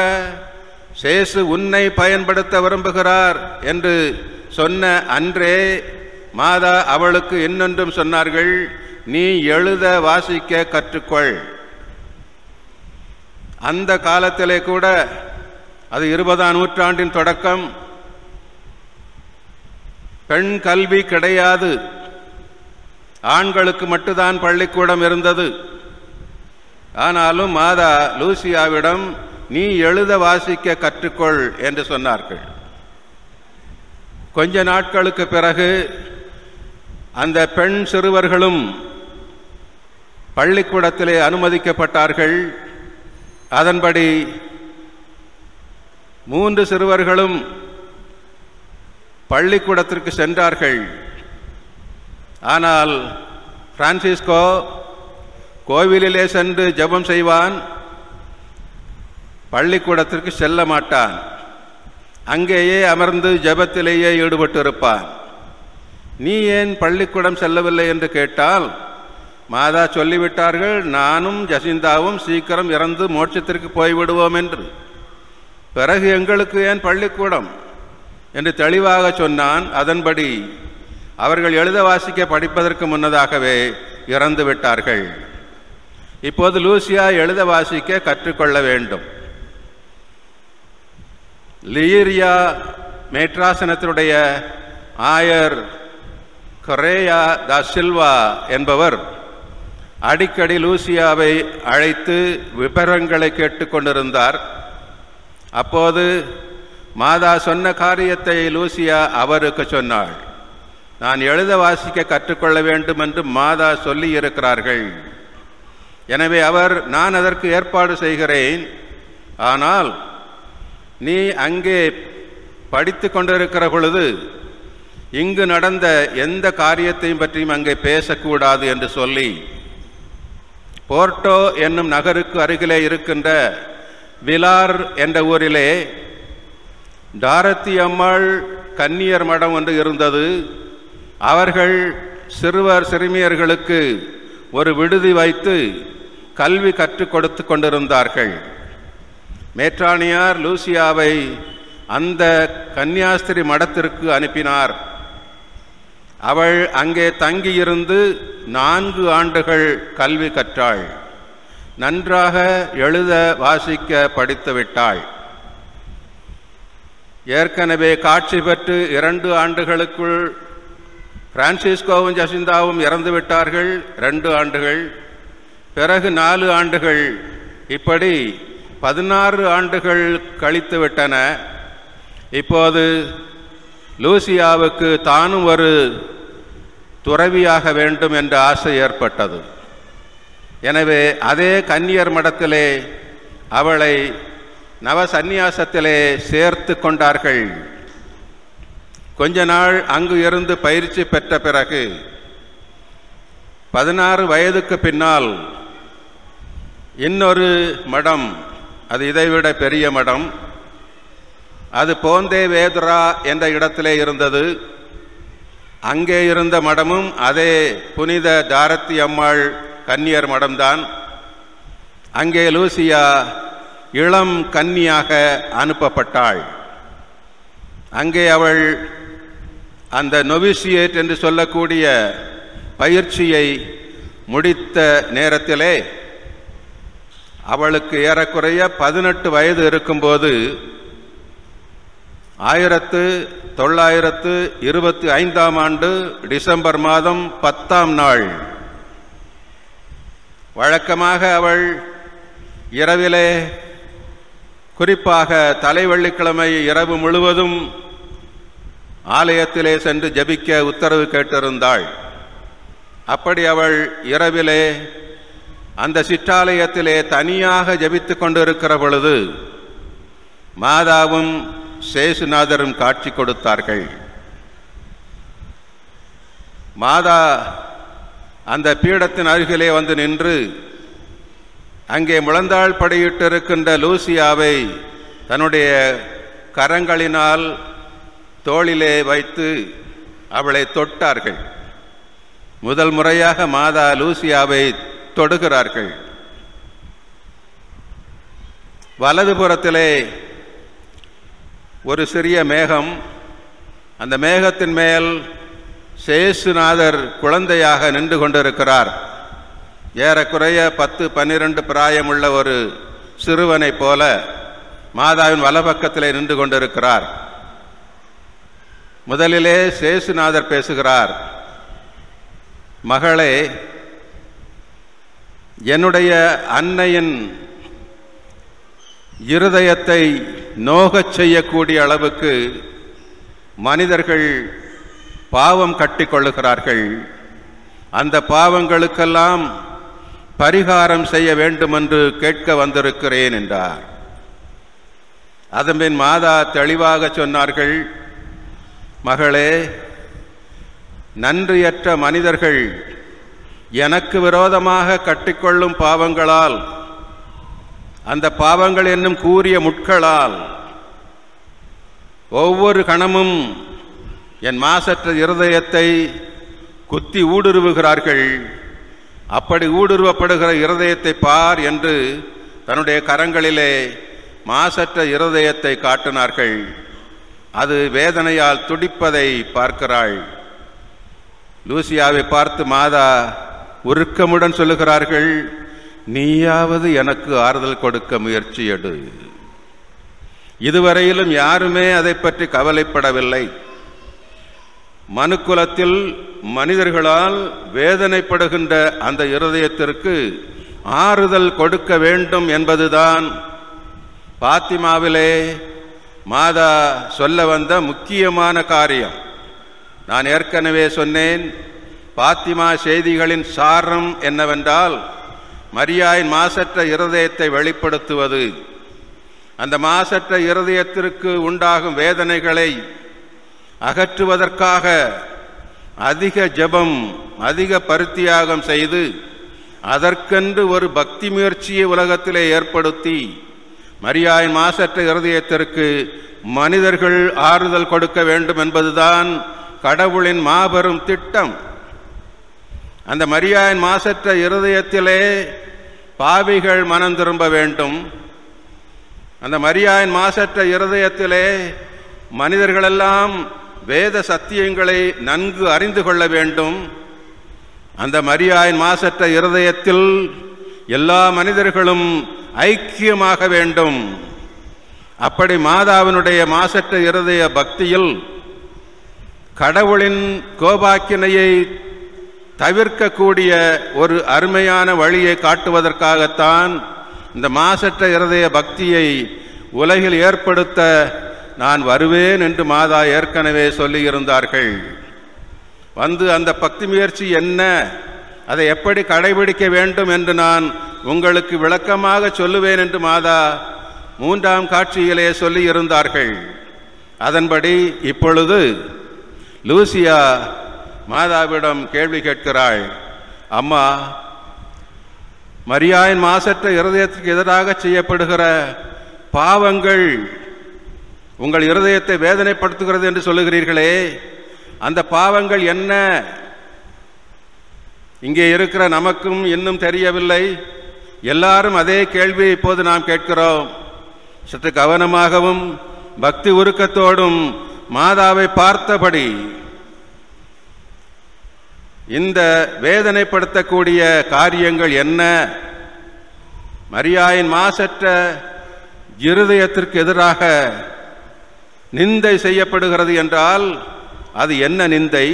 சேசு உன்னை பயன்படுத்த விரும்புகிறார் என்று சொன்ன அன்றே மாதா அவளுக்கு இன்னொன்றும் சொன்னார்கள் நீ எழுத வாசிக்க கற்றுக்கொள். அந்த காலத்திலே கூட அது இருபதாம் நூற்றாண்டின் தொடக்கம் பெண் கல்வி கிடையாது. ஆண்களுக்கு மட்டும்தான் பள்ளிக்கூடம் இருந்தது. ஆனாலும் மாதா லூசியாவிடம் நீ எழுத வாசிக்க கற்றுக்கொள் என்று சொன்னார்கள். கொஞ்ச நாட்களுக்கு பிறகு அந்த பெண் சிறுவர்களும் பள்ளிக்கூடத்திலே அனுமதிக்கப்பட்டார்கள். அதன்படி மூன்று சிறுவர்களும் பள்ளிக்கூடத்திற்கு சென்றார்கள். ஆனால் பிரான்சிஸ்கோ கோவிலிலே சென்று ஜெபம் செய்வான் பள்ளிக்கூடத்திற்கு செல்ல மாட்டான். அங்கேயே அமர்ந்து ஜெபத்திலேயே ஈடுபட்டிருப்பான். நீ ஏன் பள்ளிக்கூடம் செல்லவில்லை என்று கேட்டால் மாதா சொல்லிவிட்டார்கள் நானும் ஜசிந்தாவும் சீக்கிரம் இறந்து மோட்சத்திற்கு போய்விடுவோம் என்று. பிறகு எங்களுக்கு ஏன் பள்ளிக்கூடம்? என்று தெளிவாக சொன்னான். அதன்படி அவர்கள் எழுத வாசிக்க படிப்பதற்கு முன்னதாகவே இறந்து விட்டார்கள். இப்போது லூசியா எழுத வாசிக்க கற்றுக்கொள்ள வேண்டும். லியரியா மேட்ராசனத்தினுடைய ஆயர் கொரேயா த சில்வா என்பவர் அடிக்கடி லூசியாவை அழைத்து விபரங்களை கேட்டுக்கொண்டிருந்தார் அப்போது மாதா சொன்ன காரியத்தை லூசியா அவருக்கு சொன்னாள். நான் எழுத வாசிக்க கற்றுக்கொள்ள வேண்டும் என்று மாதா சொல்லி இருக்கிறார்கள். எனவே அவர் நான் அதற்கு ஏற்பாடு செய்கிறேன். ஆனால் நீ அங்கே படித்து கொண்டிருக்கிற பொழுது இங்கு நடந்த எந்த காரியத்தையும் பற்றியும் அங்கே பேசக்கூடாது என்று சொல்லி போர்ட்டோ என்னும் நகருக்கு அருகிலே இருக்கின்ற விலார் என்ற ஊரிலே டாரத்தி அம்மாள் கன்னியர் மடம் ஒன்று இருந்தது. அவர்கள் சிறுவர் சிறுமியர்களுக்கு ஒரு விடுதி வைத்து கல்வி கற்றுக் கொடுத்து கொண்டிருந்தார்கள். மேற்றானியார் லூசியாவை அந்த கன்னியாஸ்திரி மடத்திற்கு அனுப்பினார். அவள் அங்கே தங்கியிருந்து நான்கு ஆண்டுகள் கல்வி கற்றாள். நன்றாக எழுத வாசிக்க படித்து விட்டாள். ஏற்கனவே காட்சி பெற்று இரண்டு ஆண்டுகளுக்குள் பிரான்சிஸ்கோவும் ஜசிந்தாவும் இறந்து விட்டார்கள் ரெண்டு ஆண்டுகள். பிறகு நாலு ஆண்டுகள். இப்படி பதினாறு ஆண்டுகள் கழித்து விட்டன. இப்போது லூசியாவுக்கு தானும் ஒரு துறவியாக வேண்டும் என்ற ஆசை ஏற்பட்டது. எனவே அதே கன்னியர் மடத்திலே அவளை நவ சந்நியாசத்திலே சேர்த்து கொண்டார்கள். கொஞ்ச நாள் அங்கு இருந்து பயிற்சி பெற்ற பிறகு பதினாறு வயதுக்கு பின்னால் இன்னொரு மடம் அது இதைவிட பெரிய மடம் அது போந்தே வேதுரா என்ற இடத்திலே இருந்தது. அங்கே இருந்த மடமும் அதே புனித தாரத்தி அம்மாள் கன்னியர் மடம்தான். அங்கே லூசியா இளம் கன்னியாக அனுப்பப்பட்டாள். அங்கே அவள் அந்த நொவிசியேட் என்று சொல்லக்கூடிய பயிற்சியை முடித்த நேரத்திலே அவளுக்கு ஏறக்குறைய பதினெட்டு வயது இருக்கும்போது ஆயிரத்து தொள்ளாயிரத்து இருபத்தி ஐந்தாம் ஆண்டு டிசம்பர் மாதம் பத்தாம் நாள். வழக்கமாக அவள் இரவிலே குறிப்பாக தலைவள்ளிக்கிழமை இரவு முழுவதும் ஆலயத்திலே சென்று ஜபிக்க உத்தரவு கேட்டிருந்தாள். அப்படி அவள் இரவிலே அந்த சிற்றாலயத்திலே தனியாக ஜபித்து கொண்டிருக்கிற பொழுது மாதாவும் சேசுநாதரும் காட்சி கொடுத்தார்கள். மாதா அந்த பீடத்தின் அருகிலே வந்து நின்று அங்கே முழந்தாள் படியிட்டிருக்கின்ற லூசியாவை தன்னுடைய கரங்களினால் தோளிலே வைத்து அவளை தொட்டார்கள். முதல் முறையாக மாதா லூசியாவை தொடுகிறார்கள். வலதுபுறத்திலே ஒரு சிறிய மேகம் அந்த மேகத்தின் மேல் சேசுநாதர் குழந்தையாக நின்று கொண்டிருக்கிறார். ஏறக்குறைய பத்து பன்னிரண்டு பிராயமுள்ள ஒரு சிறுவனைப் போல மாதாவின் வலப்பக்கத்திலே நின்று கொண்டிருக்கிறார். முதலிலே சேசுநாதர் பேசுகிறார் மகளே என்னுடைய அன்னையின் இருதயத்தை நோகச் செய்யக்கூடிய அளவுக்கு மனிதர்கள் பாவம் கட்டிக்கொள்ளுகிறார்கள். அந்த பாவங்களுக்கெல்லாம் பரிகாரம் செய்ய வேண்டும் என்று கேட்க வந்திருக்கிறேன் என்றார். அதன்பின் மாதா தெளிவாக சொன்னார்கள் மகளே நன்றியற்ற மனிதர்கள் எனக்கு விரோதமாக கட்டிக்கொள்ளும் பாவங்களால் அந்த பாவங்கள் என்னும் கூறிய முட்களால் ஒவ்வொரு கணமும் என் மாசற்ற இருதயத்தை குத்தி ஊடுருவுகிறார்கள். அப்படி ஊடுருவப்படுகிற இருதயத்தை பார் என்று தன்னுடைய கரங்களிலே மாசற்ற இருதயத்தை காட்டினார்கள். அது வேதனையால் துடிப்பதை பார்க்கிறாள். லூசியாவை பார்த்து மாதா உருக்கமுடன் சொல்லுகிறார்கள் நீயாவது எனக்கு ஆறுதல் கொடுக்க முயற்சி எடு. இதுவரையிலும் யாருமே அதை பற்றி கவலைப்படவில்லை. மனுக்குலத்தில் மனிதர்களால் வேதனைப்படுகின்ற அந்த இருதயத்திற்கு ஆறுதல் கொடுக்க வேண்டும் என்பதுதான். பாத்திமாவிலே மாதா சொல்ல வந்த முக்கியமான காரியம். நான் ஏற்கனவே சொன்னேன் பாத்திமா செய்திகளின் சாரம் என்னவென்றால் மரியாயின் மாசற்ற இருதயத்தை வெளிப்படுத்துவது. அந்த மாசற்ற இருதயத்திற்கு உண்டாகும் வேதனைகளை அகற்றுவதற்காக அதிக ஜெபம் அதிக பருத்தியாகம் செய்து அதற்கென்று ஒரு பக்தி முயற்சியை உலகத்திலே ஏற்படுத்தி மரியாயின் மாசற்ற இருதயத்திற்கு மனிதர்கள் ஆறுதல் கொடுக்க வேண்டும் என்பதுதான் கடவுளின் மாபெரும் திட்டம். அந்த மரியாயின் மாசற்ற இருதயத்திலே பாவிகள் மனம் திரும்ப வேண்டும். அந்த மரியாயின் மாசற்ற இருதயத்திலே மனிதர்களெல்லாம் வேத சத்தியங்களை நன்கு அறிந்து கொள்ள வேண்டும். அந்த மரியாயின் மாசற்ற இருதயத்தில் எல்லா மனிதர்களும் ஐக்கியமாக வேண்டும். அப்படி மாதாவினுடைய மாசற்ற இருதய பக்தியில் கடவுளின் கோபாக்கினையை தவிர்க்கக்கூடிய ஒரு அருமையான வழியை காட்டுவதற்காகத்தான் இந்த மாசற்ற இருதய பக்தியை உலகில் ஏற்படுத்த நான் வருவேன் என்று மாதா ஏற்கனவே சொல்லியிருந்தார்கள். வந்து அந்த பக்தி முயற்சி என்ன? அதை எப்படி கடைபிடிக்க வேண்டும் என்று நான் உங்களுக்கு விளக்கமாக சொல்லுவேன் என்று மாதா மூன்றாம் காட்சியிலே சொல்லியிருந்தார்கள். அதன்படி இப்பொழுது லூசியா மாதாவிடம் கேள்வி கேட்கிறாள். அம்மா மரியாயின் மாசற்ற இருதயத்துக்கு எதிராக செய்யப்படுகிற பாவங்கள் உங்கள் இருதயத்தை வேதனைப்படுத்துகிறது என்று சொல்லுகிறீர்களே அந்த பாவங்கள் என்ன? இங்கே இருக்கிற நமக்கும் இன்னும் தெரியவில்லை. எல்லாரும் அதே கேள்வியை இப்போது நாம் கேட்கிறோம். சற்று கவனமாகவும் பக்தி உருக்கத்தோடும் மாதாவை பார்த்தபடி இந்த வேதனைப்படுத்தக்கூடிய காரியங்கள் என்ன? மரியாயின் மாசற்ற இருதயத்திற்கு எதிராக நிந்தை செய்யப்படுகிறது என்றால் அது என்ன நிந்தை?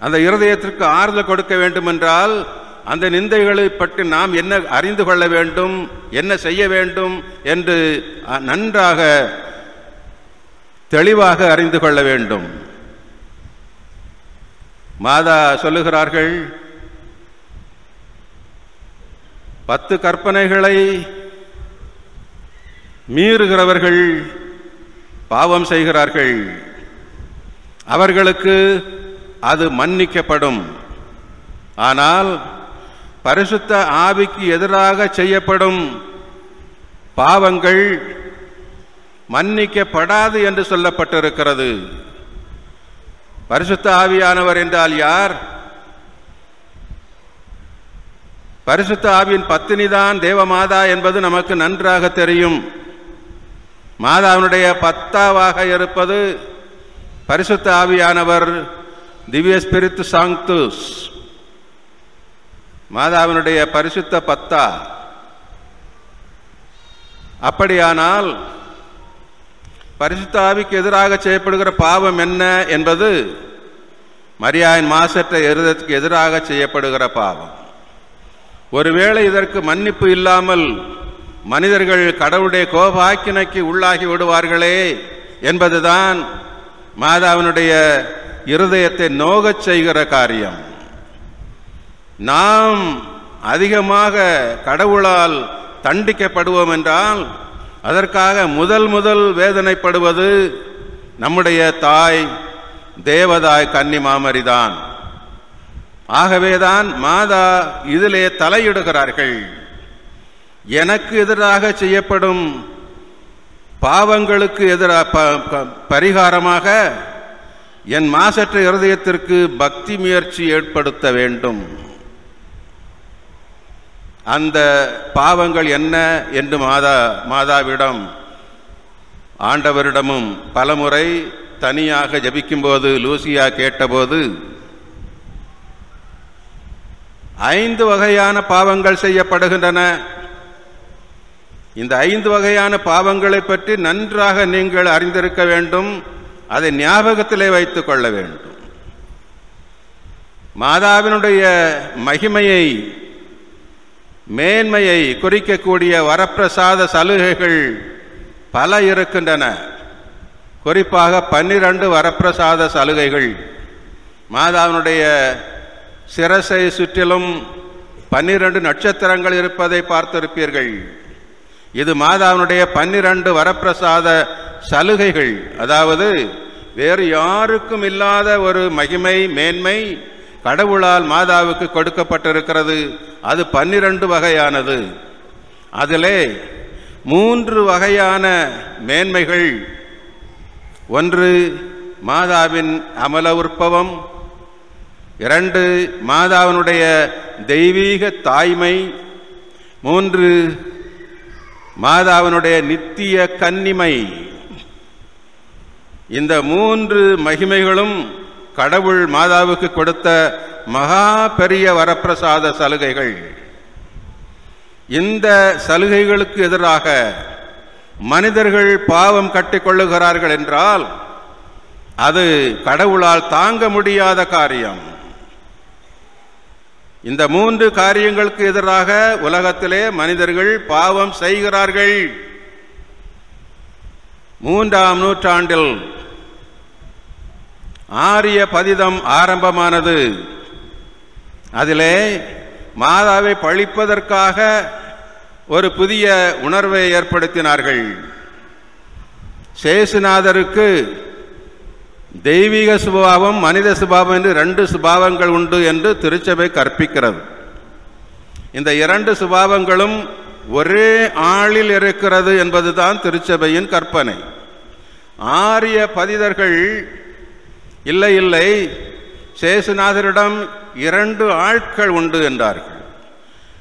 அந்த இருதயத்திற்கு ஆறுதல் கொடுக்க வேண்டும் என்றால் அந்த நிந்தைகளை பற்றி நாம் என்ன அறிந்து கொள்ள வேண்டும் என்ன செய்ய வேண்டும் என்று நன்றாக தெளிவாக அறிந்து கொள்ள வேண்டும். மாதா சொல்லுகிறார்கள் பத்து கற்பனைகளை மீறுகிறவர்கள் பாவம் செய்கிறார்கள். அவர்களுக்கு அது மன்னிக்கப்படும். ஆனால் பரிசுத்த ஆவிக்கு எதிராக செய்யப்படும் பாவங்கள் மன்னிக்கப்படாது என்று சொல்லப்பட்டிருக்கிறது. பரிசுத்த ஆவியானவர் என்றால் யார்? பரிசுத்த ஆவியின் பத்தினிதான் தேவமாதா என்பது நமக்கு நன்றாக தெரியும். மாதாவினுடைய பத்தாவாக இருப்பது பரிசுத்த ஆவியானவர் திவ்ய ஸ்பிரித்து சாங்துஸ் மாதாவினுடைய பரிசுத்த பத்தா. அப்படியானால் பரிசுத்தாவிக்கு எதிராக செய்யப்படுகிற பாவம் என்ன என்பது மரியாயின் மாசற்ற இருதத்துக்கு எதிராக செய்யப்படுகிற பாவம். ஒருவேளை இதற்கு மன்னிப்பு இல்லாமல் மனிதர்கள் கடவுளுடைய கோபாக்கினைக்கு உள்ளாகி விடுவார்களே என்பதுதான் மாதாவினுடைய இருதயத்தை நோகச் செய்கிற காரியம். நாம் அதிகமாக கடவுளால் தண்டிக்கப்படுவோம் என்றால் அதற்காக முதல் முதல் வேதனைப்படுவது நம்முடைய தாய் தேவதாய் கன்னிமாமரிதான் ஆகவேதான் மாதா இதிலே தலையிடுகிறார்கள். எனக்கு எதிராக செய்யப்படும் பாவங்களுக்கு எதிராக ப- ப- பரிகாரமாக என் மாசற்ற இருதயத்திற்கு பக்தி முயற்சி ஏற்படுத்த வேண்டும். அந்த பாவங்கள் என்ன என்று மாதா மாதாவிடம் ஆண்டவரிடமும் பலமுறை தனியாக ஜபிக்கும்போது லூசியா கேட்டபோது ஐந்து வகையான பாவங்கள் செய்யப்படுகின்றன. இந்த ஐந்து வகையான பாவங்களை பற்றி நன்றாக நீங்கள் அறிந்திருக்க வேண்டும். அதை ஞாபகத்திலே வைத்துக் கொள்ள வேண்டும். மாதாவினுடைய மகிமையை மேன்மையை குறிக்கக்கூடிய வரப்பிரசாத சலுகைகள் பல இருக்கின்றன. குறிப்பாக பன்னிரண்டு வரப்பிரசாத சலுகைகள். மாதாவினுடைய சிரசை சுற்றிலும் பன்னிரண்டு நட்சத்திரங்கள் இருப்பதை பார்த்திருப்பீர்கள். இது மாதாவினுடைய பன்னிரண்டு வரப்பிரசாத சலுகைகள். அதாவது வேறு யாருக்கும் இல்லாத ஒரு மகிமை மேன்மை கடவுளால் மாதாவுக்கு கொடுக்கப்பட்டிருக்கிறது. அது பன்னிரண்டு வகையானது. அதிலே மூன்று வகையான மேன்மைகள். ஒன்று மாதாவின் அமல உற்பவம். இரண்டு மாதாவினுடைய தெய்வீக தாய்மை. மூன்று மாதாவினுடைய நித்திய கன்னிமை. இந்த மூன்று மகிமைகளும் கடவுள் மாதாவுக்கு கொடுத்த மகா பெரிய வரப்பிரசாத சலுகைகள். இந்த சலுகைகளுக்கு எதிராக மனிதர்கள் பாவம் கட்டிக்கொள்ளுகிறார்கள் என்றால் அது கடவுளால் தாங்க முடியாத காரியம். இந்த மூன்று காரியங்களுக்கு எதிராக உலகத்திலே மனிதர்கள் பாவம் செய்கிறார்கள். மூன்றாம் நூற்றாண்டில் ஆரிய பதிதம் ஆரம்பமானது. அதிலே மாதாவை பழிப்பதற்காக ஒரு புதிய உணர்வை ஏற்படுத்தினார்கள். சேசுநாதருக்கு தெய்வீக சுபாவம் மனித சுபாவம் என்று ரெண்டு சுபாவங்கள் உண்டு என்று திருச்சபை கற்பிக்கிறது. இந்த இரண்டு சுபாவங்களும் ஒரே ஆளில் இருக்கிறது என்பதுதான் திருச்சபையின் கற்பனை. ஆரிய பதிதர்கள் இல்லை இல்லை சேசுநாதரிடம் இரண்டு ஆட்கள் உண்டு என்றார்கள்.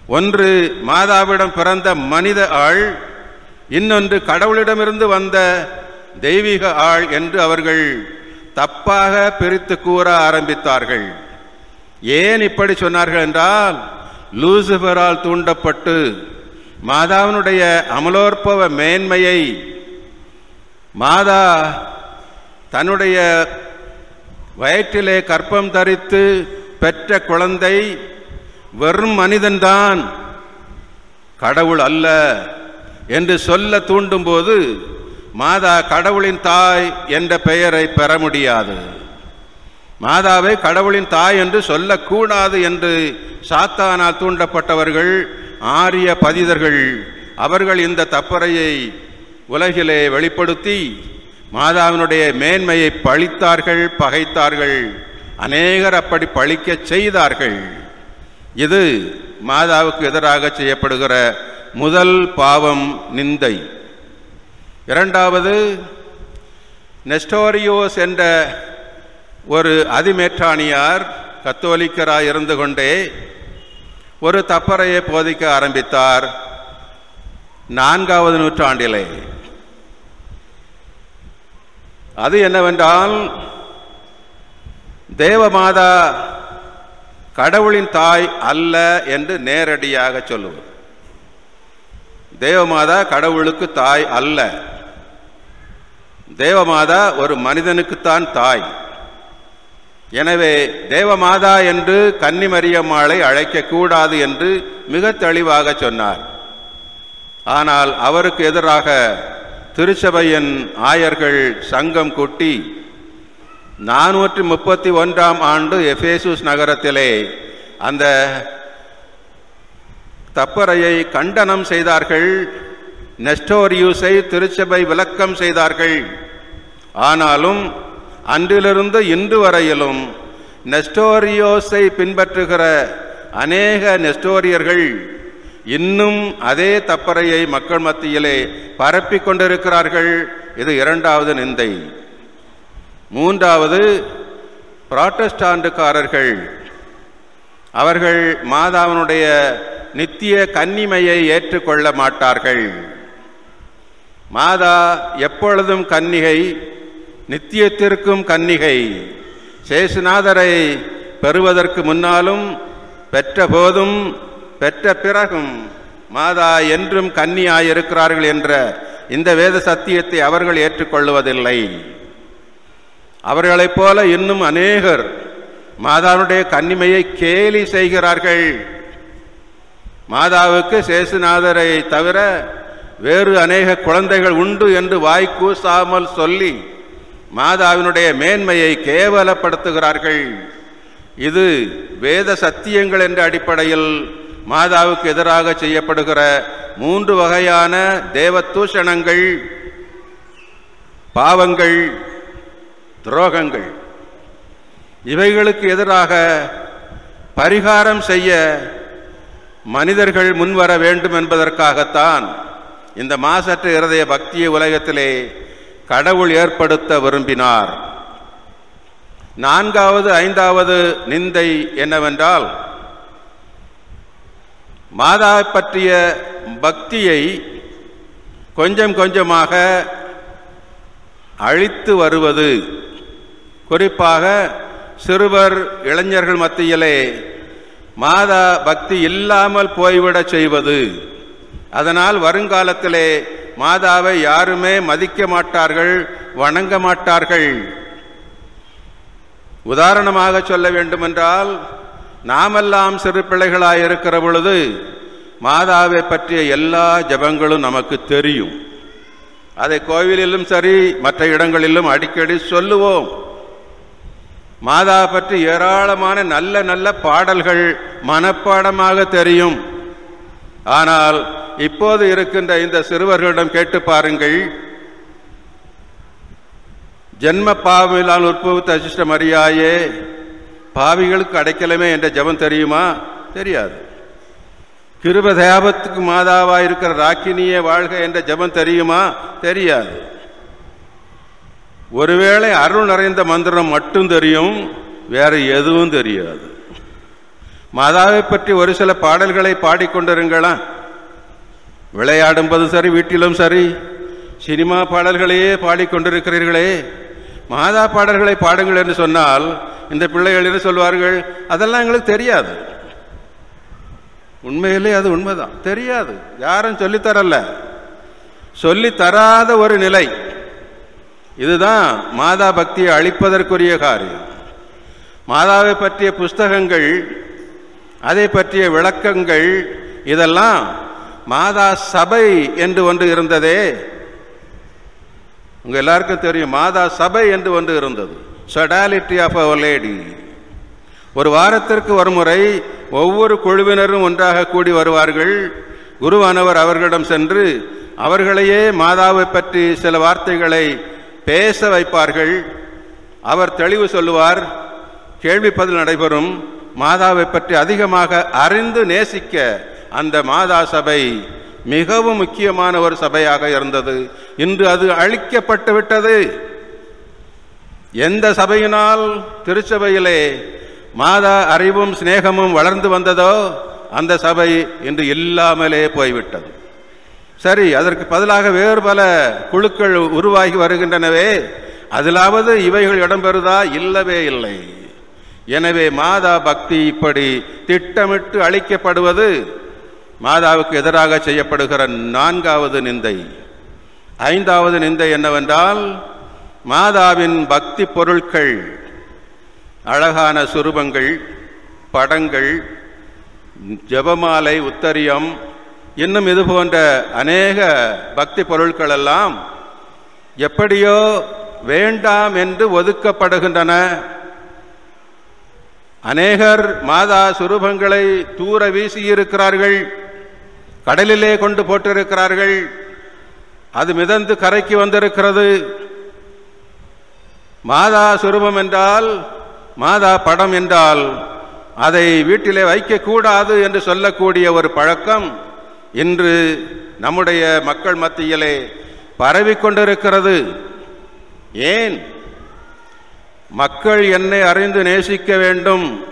ஒன்று மாதாவிடம் பிறந்த மனித ஆள் இன்னொன்று கடவுளிடமிருந்து வந்த தெய்வீக ஆள் என்று அவர்கள் தப்பாக பிரித்து கூற ஆரம்பித்தார்கள். ஏன் இப்படி சொன்னார்கள் என்றால் லூசிபரால் தூண்டப்பட்டு மாதாவினுடைய அமலோற்பவ மேன்மையை மாதா தன்னுடைய வயிற்றிலே கற்பம் தரித்து பெற்ற குழந்தை வெறும் மனிதன்தான் கடவுள் அல்ல என்று சொல்ல தூண்டும்போது மாதா கடவுளின் தாய் என்ற பெயரை பெற முடியாது. மாதாவை கடவுளின் தாய் என்று சொல்லக்கூடாது என்று சாத்தானால் தூண்டப்பட்டவர்கள் ஆரிய பதிதர்கள் அவர்கள் இந்த தப்பறையை உலகிலே வெளிப்படுத்தி மாதாவினுடைய மேன்மையை பழித்தார்கள் பகைத்தார்கள். அநேகர் அப்படி பழிக்கச் செய்தார்கள். இது மாதாவுக்கு எதிராக செய்யப்படுகிற முதல் பாவம் நிந்தை. இரண்டாவது நெஸ்டோரியோஸ் என்ற ஒரு அதிமேற்றாணியார் கத்தோலிக்கராக இருந்து கொண்டே ஒரு தப்பறையை போதிக்க ஆரம்பித்தார். நான்காவது நூற்றாண்டிலே. அது என்னவென்றால் தேவமாதா கடவுளின் தாய் அல்ல என்று நேரடியாக சொல்லுவது. தேவமாதா கடவுளுக்கு தாய் அல்ல. தேவமாதா ஒரு மனிதனுக்குத்தான் தாய். எனவே தேவமாதா என்று கன்னிமரியம்மாளை அழைக்கக்கூடாது என்று மிக தெளிவாக சொன்னார். ஆனால் அவருக்கு எதிராக திருச்சபையின் ஆயர்கள் சங்கம் கூட்டி நானூற்றி முப்பத்தி ஒன்றாம் ஆண்டு எஃபேசூஸ் நகரத்திலே அந்த தப்பறையை கண்டனம் செய்தார்கள். நெஸ்டோரியூஸை திருச்சபை விளக்கம் செய்தார்கள். ஆனாலும் அன்றிலிருந்து இன்று வரையிலும் நெஸ்டோரியோஸை பின்பற்றுகிற அநேக நெஸ்டோரியர்கள் இன்னும் அதே தப்பறையை மக்கள் மத்தியிலே பரப்பிக் கொண்டிருக்கிறார்கள். இது இரண்டாவது நிந்தை. மூன்றாவது புராட்டஸ்டாண்டுக்காரர்கள். அவர்கள் மாதாவினுடைய நித்திய கன்னிமையை ஏற்றுக்கொள்ள மாட்டார்கள். மாதா எப்பொழுதும் கன்னிகை நித்தியத்திற்கும் கன்னிகை. சேசுநாதரை பெறுவதற்கு முன்னாலும் பெற்ற போதும் பெற்ற பிறகும் மாதா என்றும் கன்னியாயிருக்கிறார்கள் என்ற இந்த வேத சத்தியத்தை அவர்கள் ஏற்றுக்கொள்வதில்லை அவர்களைப் போல இன்னும் அநேகர் மாதாவுடைய கன்னிமையை கேலி செய்கிறார்கள். மாதாவுக்கு சேசுநாதரை தவிர வேறு அநேக குழந்தைகள் உண்டு என்று வாய் கூசாமல் சொல்லி மாதாவினுடைய மேன்மையை கேவலப்படுத்துகிறார்கள். இது வேத சத்தியங்கள் என்ற அடிப்படையில் மாதாவுக்கு எதிராக செய்யப்படுகிற மூன்று வகையான தேவத்தூஷணங்கள் பாவங்கள் துரோகங்கள். இவைகளுக்கு எதிராக பரிகாரம் செய்ய மனிதர்கள் முன்வர வேண்டும் என்பதற்காகத்தான் இந்த மாசற்ற இருதய பக்தியை உலகத்திலே கடவுள் ஏற்படுத்த விரும்பினார். நான்காவது ஐந்தாவது நிந்தை என்னவென்றால் மாதா பற்றிய பக்தியை கொஞ்சம் கொஞ்சமாக அழித்து வருவது. குறிப்பாக சிறுவர் இளைஞர்கள் மத்தியிலே மாதா பக்தி இல்லாமல் போய்விடச் செய்வது. அதனால் வருங்காலத்திலே மாதாவை யாருமே மதிக்க மாட்டார்கள் வணங்க மாட்டார்கள். உதாரணமாக சொல்ல வேண்டுமென்றால் நாமெல்லாம் சிறு பிள்ளைகளாய் இருக்கிற பொழுது மாதாவை பற்றிய எல்லா ஜபங்களும் நமக்கு தெரியும். அதை கோவிலிலும் சரி மற்ற இடங்களிலும் அடிக்கடி சொல்லுவோம். மாதா பற்றி ஏராளமான நல்ல நல்ல பாடல்கள் மனப்பாடமாக தெரியும். ஆனால் இப்போது இருக்கின்ற இந்த சிறுவர்களிடம் கேட்டு பாருங்கள். ஜென்ம பாவிலால் உற்பவித்த அசிஷ்ட மரியாயே பாவிகளுக்கு அடைக்கலமே என்ற ஜெபம் தெரியுமா? தெரியாது. கிருப மாதாவாக இருக்கிற ராக்கினியே வாழ்க என்ற ஜெபம் தெரியுமா? தெரியாது. ஒருவேளை அருள் நிறைந்த மந்திரம் மட்டும் தெரியும் வேற எதுவும் தெரியாது. மாதாவை பற்றி ஒரு சில பாடல்களை பாடிக்கொண்டிருங்களா விளையாடும்போது சரி வீட்டிலும் சரி. சினிமா பாடல்களையே பாடிக்கொண்டிருக்கிறீர்களே மாதா பாடல்களை பாடுங்கள் என்று சொன்னால் இந்த பிள்ளைகள் என்ன சொல்வார்கள்? அதெல்லாம் எங்களுக்கு தெரியாது. உண்மையிலே அது உண்மைதான். தெரியாது. யாரும் சொல்லித்தரல சொல்லி தராத ஒரு நிலை. இதுதான் மாதா பக்தியை அழிப்பதற்குரிய காரியம். மாதாவை பற்றிய புஸ்தகங்கள் அதை பற்றிய விளக்கங்கள் இதெல்லாம் மாதா சபை என்று ஒன்று இருந்ததே. உங்க எல்லாருக்கும் தெரியும் மாதா சபை என்று ஒன்று இருந்தது. சடாலிட்டி ஆஃப் அவர் லேடி ஒரு வாரத்திற்கு ஒரு முறை ஒவ்வொரு குழுவினரும் ஒன்றாக கூடி வருவார்கள். குருவானவர் அவர்களிடம் சென்று அவர்களையே மாதாவை பற்றி சில வார்த்தைகளை பேச வைப்பார்கள். அவர் தெளிவு சொல்லுவார் கேள்வி பதில் நடைபெறும். மாதாவை பற்றி அதிகமாக அறிந்து நேசிக்க அந்த மாதா சபை மிகவும் முக்கியமான ஒரு சபையாக இருந்தது. இன்று அது அழிக்கப்பட்டு விட்டது. எந்த சபையினால் திருச்சபையிலே மாதா அறிவும் சிநேகமும் வளர்ந்து வந்ததோ அந்த சபை இன்று இல்லாமலே போய்விட்டது. சரி அதற்கு பதிலாக வேறு பல குழுக்கள் உருவாகி வருகின்றனவே. அதிலாவது இவைகள் இடம்பெறுதா இல்லவே இல்லை. எனவே மாதா பக்தி இப்படி திட்டமிட்டு அளிக்கப்படுவது மாதாவுக்கு எதிராக செய்யப்படுகிற நான்காவது நிந்தை. ஐந்தாவது நிந்தை என்னவென்றால் மாதாவின் பக்தி பொருட்கள் அழகான சுரூபங்கள் படங்கள் ஜெபமாலை உத்தரியம் இன்னும் இது போன்ற அநேக பக்தி பொருட்களெல்லாம் எப்படியோ வேண்டாம் என்று ஒதுக்கப்படுகின்றன. அநேகர் மாதா சுரூபங்களை தூர வீசியிருக்கிறார்கள் கடலிலே கொண்டு போட்டிருக்கிறார்கள் அது மிதந்து கரைக்கு வந்திருக்கிறது. மாதா சுரூபம் என்றால் மாதா படம் என்றால் அதை வீட்டிலே வைக்கக்கூடாது என்று சொல்லக்கூடிய ஒரு பழக்கம் இன்று நம்முடைய மக்கள் மத்தியிலே பரவிக்கொண்டிருக்கிறது ஏன்? மக்கள் என்னை அறிந்து நேசிக்க வேண்டும்.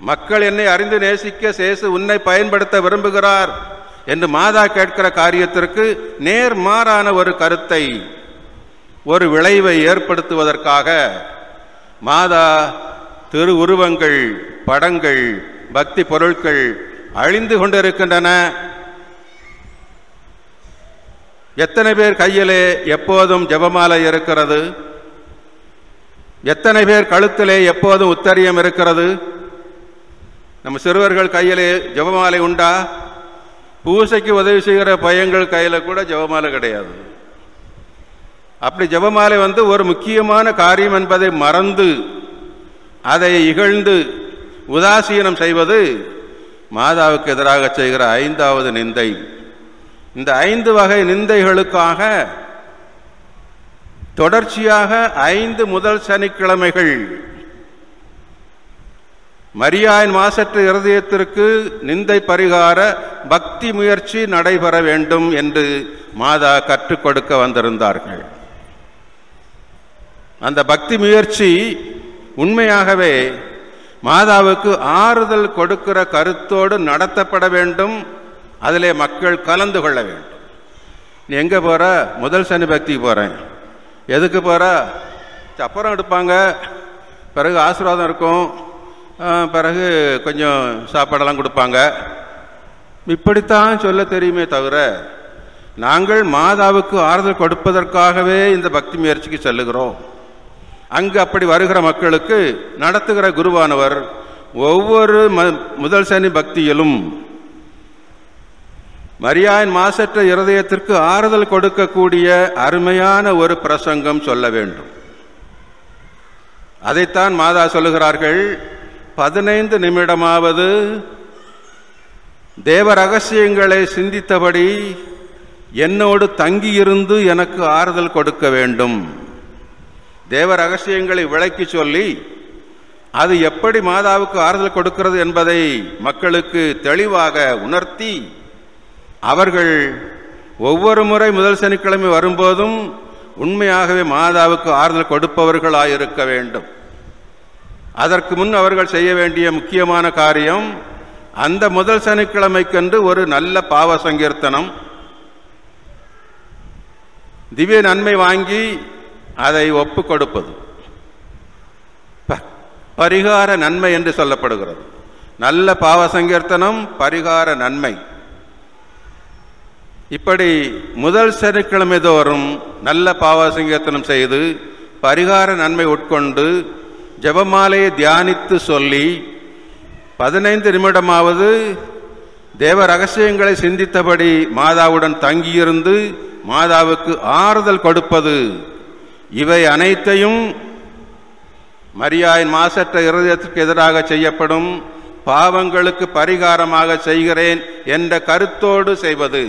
மக்கள் என்னை அறிந்து நேசிக்க சேசு உன்னை பயன்படுத்த விரும்புகிறார் என்று மாதா கேட்கிற காரியத்திற்கு நேர்மாறான ஒரு கருத்தை ஒரு விளைவை ஏற்படுத்துவதற்காக மாதா திரு உருவங்கள் படங்கள் பக்தி பொருட்கள் அழிந்து கொண்டிருக்கின்றன. எத்தனை பேர் கையிலே எப்போதும் ஜெபமாலை இருக்கிறது? எத்தனை பேர் கழுத்திலே எப்போதும் உத்தரியம் இருக்கிறது? நம்ம சிறுவர்கள் கையிலே ஜெபமாலை உண்டா? பூசைக்கு உதவி செய்கிற பையங்கள் கையில் கூட ஜெபமாலை கிடையாது. அப்படி ஜெபமாலை வந்து ஒரு முக்கியமான காரியம் என்பதை மறந்து அதை இகழ்ந்து உதாசீனம் செய்வது மாதாவுக்கு எதிராக செய்கிற ஐந்தாவது நிந்தை. இந்த ஐந்து வகை நிந்தைகளுக்காக தொடர்ச்சியாக ஐந்து முதல் சனிக்கிழமைகள். மரியாயின் மாசற்ற இருதயத்திற்கு நிந்தை பரிகார பக்தி முயற்சி நடைபெற வேண்டும் என்று மாதா கற்றுக் கொடுக்க வந்திருந்தார்கள். அந்த பக்தி முயற்சி உண்மையாகவே மாதாவுக்கு ஆறுதல் கொடுக்கிற கருத்தோடு நடத்தப்பட வேண்டும். அதிலே மக்கள் கலந்து கொள்ள வேண்டும். நீ எங்கே போகிற முதல் சனி பக்திக்கு போகிறேன் எதுக்கு போகிற சப்பரம் எடுப்பாங்க. பிறகு ஆசீர்வாதம் இருக்கும். பிறகு கொஞ்சம் சாப்பாடெல்லாம் கொடுப்பாங்க. இப்படித்தான் சொல்ல தெரியுமே தவிர நாங்கள் மாதாவுக்கு ஆறுதல் கொடுப்பதற்காகவே இந்த பக்தி முயற்சிக்கு செல்லுகிறோம். அங்கு அப்படி வருகிற மக்களுக்கு நடத்துகிற குருவானவர் ஒவ்வொரு ம- முதல் சனி பக்தியிலும் மரியாயின் மாசற்ற இருதயத்திற்கு ஆறுதல் கொடுக்கக்கூடிய அருமையான ஒரு பிரசங்கம் சொல்ல வேண்டும். அதைத்தான் மாதா சொல்லுகிறார்கள் பதினைந்து நிமிடமாவது தேவ ரகசியங்களை சிந்தித்தபடி என்னோடு தங்கியிருந்து எனக்கு ஆறுதல் கொடுக்க வேண்டும். தேவ ரகசியங்களை விளக்கி சொல்லி அது எப்படி மாதாவுக்கு ஆறுதல் கொடுக்கிறது என்பதை மக்களுக்கு தெளிவாக உணர்த்தி அவர்கள் ஒவ்வொரு முறை முதல் சனிக்கிழமை வரும்போதும் உண்மையாகவே மாதாவுக்கு ஆறுதல் கொடுப்பவர்களாயிருக்க வேண்டும். அதற்கு முன் அவர்கள் செய்ய வேண்டிய முக்கியமான காரியம் அந்த முதல் சனிக்கிழமைக்கென்று ஒரு நல்ல பாவ சங்கீர்த்தனம். திவ்ய நன்மை வாங்கி அதை ஒப்பு கொடுப்பது ப- பரிகார நன்மை என்று சொல்லப்படுகிறது. நல்ல பாவ சங்கீர்த்தனம் பரிகார நன்மை. இப்படி முதல் சனிக்கிழமை தோறும் நல்ல பாவ சங்கீர்த்தனம் செய்து பரிகார நன்மை உட்கொண்டு ஜெபமாலையை தியானித்து சொல்லி பதினைந்து நிமிடமாவது தேவ ரகசியங்களை சிந்தித்தபடி மாதாவுடன் தங்கியிருந்து மாதாவுக்கு ஆறுதல் கொடுப்பது. இவை அனைத்தையும் மரியாயின் மாசற்ற இருதயத்திற்கு எதிராக செய்யப்படும் பாவங்களுக்கு பரிகாரமாக செய்கிறேன் என்ற கருத்தோடு செய்வது.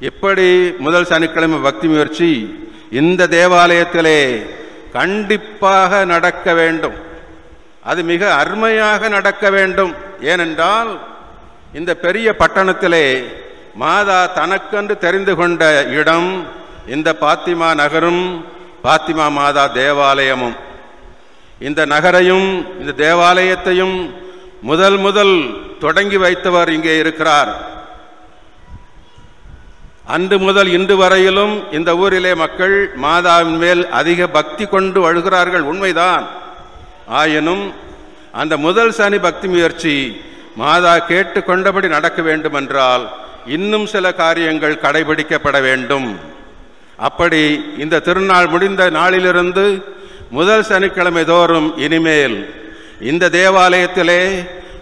இப்படி முதல் சனிக்கிழமை பக்தி முயற்சி இந்த தேவாலயத்திலே கண்டிப்பாக நடக்க வேண்டும். அது மிக அருமையாக நடக்க வேண்டும். ஏனென்றால் இந்த பெரிய பட்டணத்திலே மாதா தனக்கென்று தெரிந்து கொண்ட இடம் இந்த பாத்திமா நகரும் பாத்திமா மாதா தேவாலயமும். இந்த நகரையும் இந்த தேவாலயத்தையும் முதல் முதல் தொடங்கி வைத்தவர் இங்கே இருக்கிறார். அன்று முதல் இன்று வரையிலும் இந்த ஊரிலே மக்கள் மாதாவின் மேல் அதிக பக்தி கொண்டு வழுகிறார்கள் உண்மைதான். ஆயினும் அந்த முதல் சனி பக்தி முயற்சி மாதா கேட்டு கொண்டபடி நடக்க வேண்டுமென்றால் இன்னும் சில காரியங்கள் கடைபிடிக்கப்பட வேண்டும். அப்படி இந்த திருநாள் முடிந்த நாளிலிருந்து முதல் சனிக்கிழமை தோறும் இனிமேல் இந்த தேவாலயத்திலே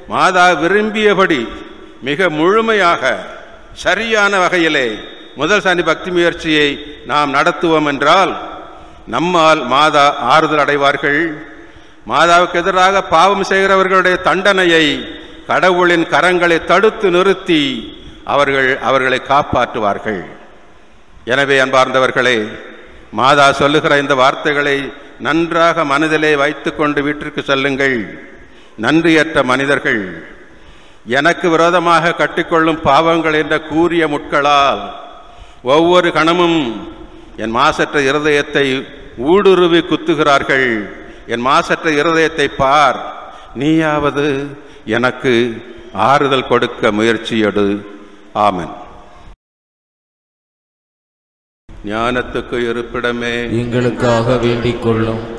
மாதா விரும்பியபடி மிக முழுமையாக சரியான வகையிலே முதல் சனி பக்தி முயற்சியை நாம் நடத்துவோம் என்றால் நம்மால் மாதா ஆறுதல் அடைவார்கள். மாதாவுக்கு எதிராக பாவம் செய்கிறவர்களுடைய தண்டனையை கடவுளின் கரங்களை தடுத்து நிறுத்தி அவர்கள் அவர்களை காப்பாற்றுவார்கள். எனவே அன்பார்ந்தவர்களே மாதா சொல்லுகிற இந்த வார்த்தைகளை நன்றாக மனதிலே வைத்துக்கொண்டு வீட்டிற்கு செல்லுங்கள். நன்றியற்ற மனிதர்கள் எனக்கு விரோதமாக கட்டிக்கொள்ளும் பாவங்கள் என்ற கூறிய முட்களால் ஒவ்வொரு கணமும் என் மாசற்ற இருதயத்தை ஊடுருவி குத்துகிறார்கள். என் மாசற்ற இருதயத்தை பார் நீயாவது எனக்கு ஆறுதல் கொடுக்க முயற்சியடு. ஆமன். ஞானத்துக்கு இருப்பிடமே. எங்களுக்காக வேண்டிக் கொள்ளும்.